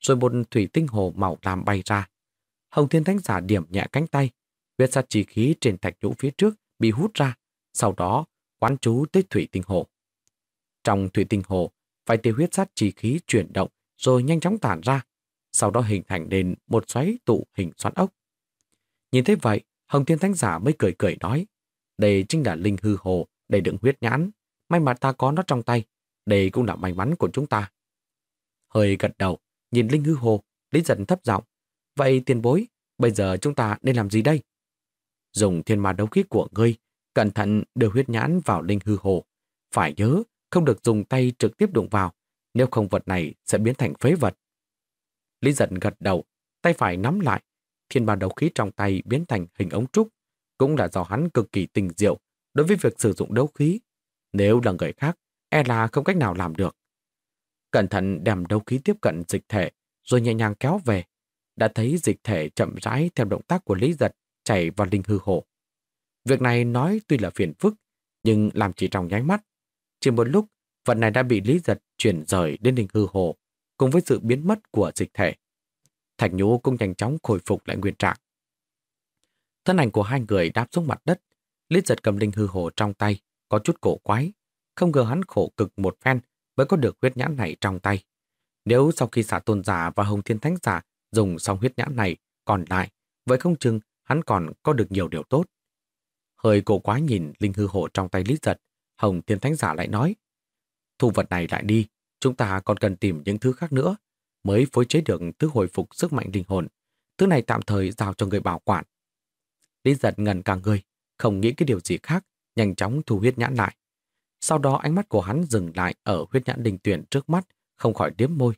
rồi một thủy tinh hồ màu lam bay ra. Hồng Thiên Thánh Giả điểm nhẹ cánh tay, huyết sát chi khí trên thạch nhũ phía trước bị hút ra, sau đó quán chú tới thủy tinh hồ. Trong thủy tinh hồ, phải tiêu huyết sát chi khí chuyển động rồi nhanh chóng tản ra, sau đó hình thành nên một xoáy tụ hình xoắn ốc. Nhìn thấy vậy, Hồng Thiên Thánh Giả mới cười cười nói, đây chính là linh hư hồ đầy đựng huyết nhãn, may mà ta có nó trong tay, đây cũng là may mắn của chúng ta. Hơi gật đầu, nhìn linh hư hồ, Lý giận thấp giọng, vậy tiền bối, bây giờ chúng ta nên làm gì đây? Dùng thiên ma đấu khí của ngươi, cẩn thận đưa huyết nhãn vào linh hư hồ. Phải nhớ, không được dùng tay trực tiếp đụng vào, nếu không vật này sẽ biến thành phế vật. Lý giận gật đầu, tay phải nắm lại, thiên ma đấu khí trong tay biến thành hình ống trúc, cũng là do hắn cực kỳ tình diệu đối với việc sử dụng đấu khí. Nếu là người khác, e là không cách nào làm được. Cẩn thận đem đấu khí tiếp cận dịch thể, rồi nhẹ nhàng kéo về. Đã thấy dịch thể chậm rãi theo động tác của Lý Giật chảy vào linh hư hồ. Việc này nói tuy là phiền phức, nhưng làm chỉ trong nháy mắt. Chỉ một lúc, vật này đã bị Lý Giật chuyển rời đến linh hư hồ, cùng với sự biến mất của dịch thể. Thạch Nhũ cũng nhanh chóng khôi phục lại nguyên trạng. Thân ảnh của hai người đáp xuống mặt đất. Lý giật cầm linh hư hồ trong tay, có chút cổ quái. Không ngờ hắn khổ cực một phen mới có được huyết nhãn này trong tay. Nếu sau khi xả tôn giả và hồng thiên thánh giả dùng xong huyết nhãn này còn lại, vậy không chừng hắn còn có được nhiều điều tốt. Hơi cổ quá nhìn linh hư hộ trong tay Lý giật, hồng thiên thánh giả lại nói. Thu vật này lại đi, chúng ta còn cần tìm những thứ khác nữa, mới phối chế được thứ hồi phục sức mạnh linh hồn. Thứ này tạm thời giao cho người bảo quản. Lý giật ngần cả người, không nghĩ cái điều gì khác, nhanh chóng thu huyết nhãn lại. Sau đó ánh mắt của hắn dừng lại ở huyết nhãn đình tuyển trước mắt, không khỏi điếm môi.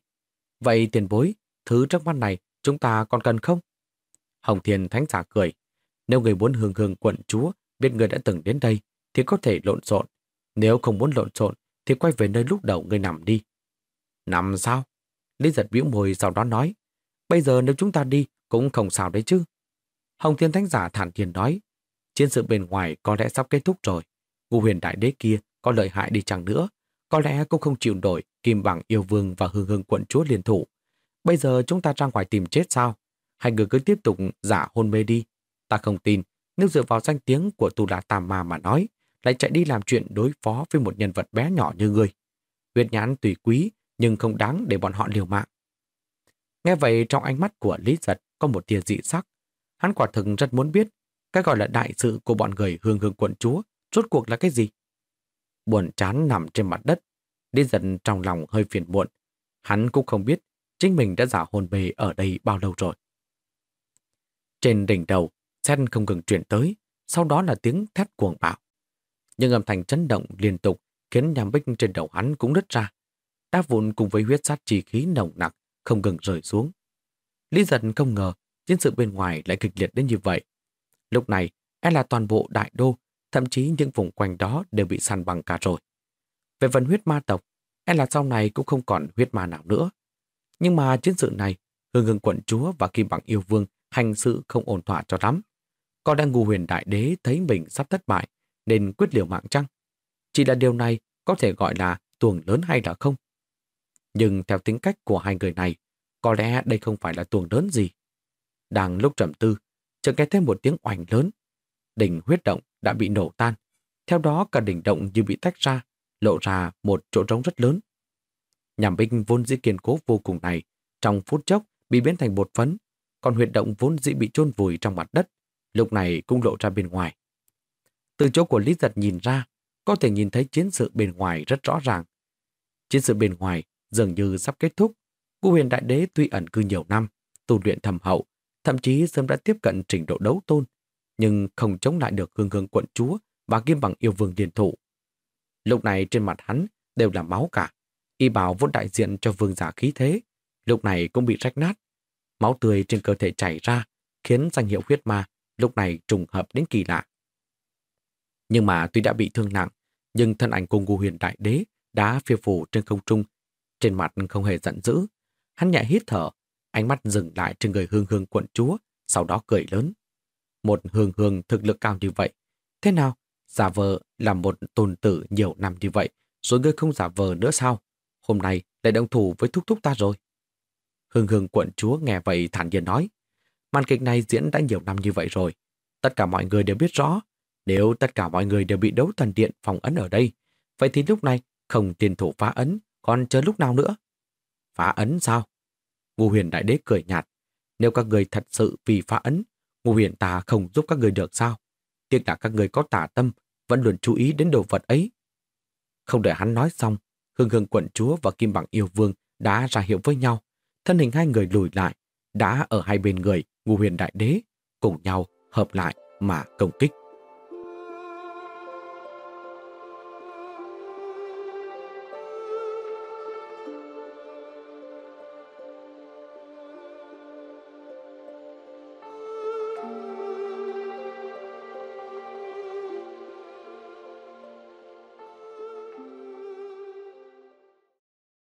Vậy tiền bối, thứ trước mắt này chúng ta còn cần không? Hồng Thiên Thánh Giả cười. Nếu người muốn hương hương quận chúa biết người đã từng đến đây thì có thể lộn xộn. Nếu không muốn lộn xộn thì quay về nơi lúc đầu người nằm đi. Nằm sao? Lý giật bĩu môi sau đó nói. Bây giờ nếu chúng ta đi cũng không sao đấy chứ. Hồng Thiên Thánh Giả thản nhiên nói. Chiến sự bên ngoài có lẽ sắp kết thúc rồi. Ngụ huyền đại đế kia có lợi hại đi chẳng nữa. Có lẽ cũng không chịu nổi kim bằng yêu vương và hương hương quận chúa liên thủ. Bây giờ chúng ta ra ngoài tìm chết sao? Hai người cứ tiếp tục giả hôn mê đi. Ta không tin, nếu dựa vào danh tiếng của Tu La Tam Ma mà nói, lại chạy đi làm chuyện đối phó với một nhân vật bé nhỏ như ngươi. Huyết nhãn tùy quý, nhưng không đáng để bọn họ liều mạng. Nghe vậy trong ánh mắt của Lý Giật có một tia dị sắc. Hắn quả thực rất muốn biết cái gọi là đại sự của bọn người hương hương quận chúa rốt cuộc là cái gì. Buồn chán nằm trên mặt đất, Đến dần trong lòng hơi phiền muộn. Hắn cũng không biết chính mình đã giả hồn bề ở đây bao lâu rồi. Trên đỉnh đầu, sen không ngừng chuyển tới, sau đó là tiếng thét cuồng bạo. Nhưng âm thanh chấn động liên tục khiến nhằm bích trên đầu hắn cũng đứt ra. Đá vụn cùng với huyết sát chi khí nồng nặc không ngừng rơi xuống. Lý giật không ngờ chiến sự bên ngoài lại kịch liệt đến như vậy. Lúc này, e là toàn bộ đại đô, thậm chí những vùng quanh đó đều bị săn bằng cả rồi. Về phần huyết ma tộc, e là sau này cũng không còn huyết ma nào nữa. Nhưng mà chiến sự này, hương hương quận chúa và kim bằng yêu vương hành sự không ổn thỏa cho lắm. Còn đang ngu huyền đại đế thấy mình sắp thất bại, nên quyết liều mạng chăng? Chỉ là điều này có thể gọi là tuồng lớn hay là không? Nhưng theo tính cách của hai người này, có lẽ đây không phải là tuồng lớn gì. Đang lúc trầm tư, chợt nghe thêm một tiếng oành lớn. Đỉnh huyết động đã bị nổ tan. Theo đó cả đỉnh động như bị tách ra, lộ ra một chỗ trống rất lớn. Nhằm binh vốn dĩ kiên cố vô cùng này, trong phút chốc bị biến thành bột phấn, còn huyệt động vốn dĩ bị chôn vùi trong mặt đất, lúc này cũng lộ ra bên ngoài. Từ chỗ của Lý Giật nhìn ra, có thể nhìn thấy chiến sự bên ngoài rất rõ ràng. Chiến sự bên ngoài dường như sắp kết thúc. Cụ huyền đại đế tuy ẩn cư nhiều năm, tu luyện thầm hậu, thậm chí sớm đã tiếp cận trình độ đấu tôn, nhưng không chống lại được hương hương quận chúa và kim bằng yêu vương điền thủ. Lúc này trên mặt hắn đều là máu cả. Y bảo vốn đại diện cho vương giả khí thế, lúc này cũng bị rách nát. Máu tươi trên cơ thể chảy ra, khiến danh hiệu huyết ma lúc này trùng hợp đến kỳ lạ. Nhưng mà tuy đã bị thương nặng, nhưng thân ảnh của ngu huyền đại đế đã phiêu phủ trên không trung, trên mặt không hề giận dữ. Hắn nhẹ hít thở, ánh mắt dừng lại trên người hương hương quận chúa, sau đó cười lớn. Một hương hương thực lực cao như vậy, thế nào? Giả vờ là một tôn tử nhiều năm như vậy, rồi ngươi không giả vờ nữa sao? Hôm nay lại đồng thủ với thúc thúc ta rồi. Hương hương quận chúa nghe vậy thản nhiên nói. Màn kịch này diễn đã nhiều năm như vậy rồi. Tất cả mọi người đều biết rõ. Nếu tất cả mọi người đều bị đấu thần điện phòng ấn ở đây, vậy thì lúc này không tiền thủ phá ấn, còn chờ lúc nào nữa? Phá ấn sao? Ngô huyền đại đế cười nhạt. Nếu các người thật sự vì phá ấn, Ngô huyền ta không giúp các người được sao? Tiếc là các người có tả tâm, vẫn luôn chú ý đến đồ vật ấy. Không đợi hắn nói xong, Hương Hương quận chúa và Kim Bằng yêu vương đã ra hiệu với nhau. Thân hình hai người lùi lại, đã ở hai bên người Ngô huyền đại đế, cùng nhau hợp lại mà công kích.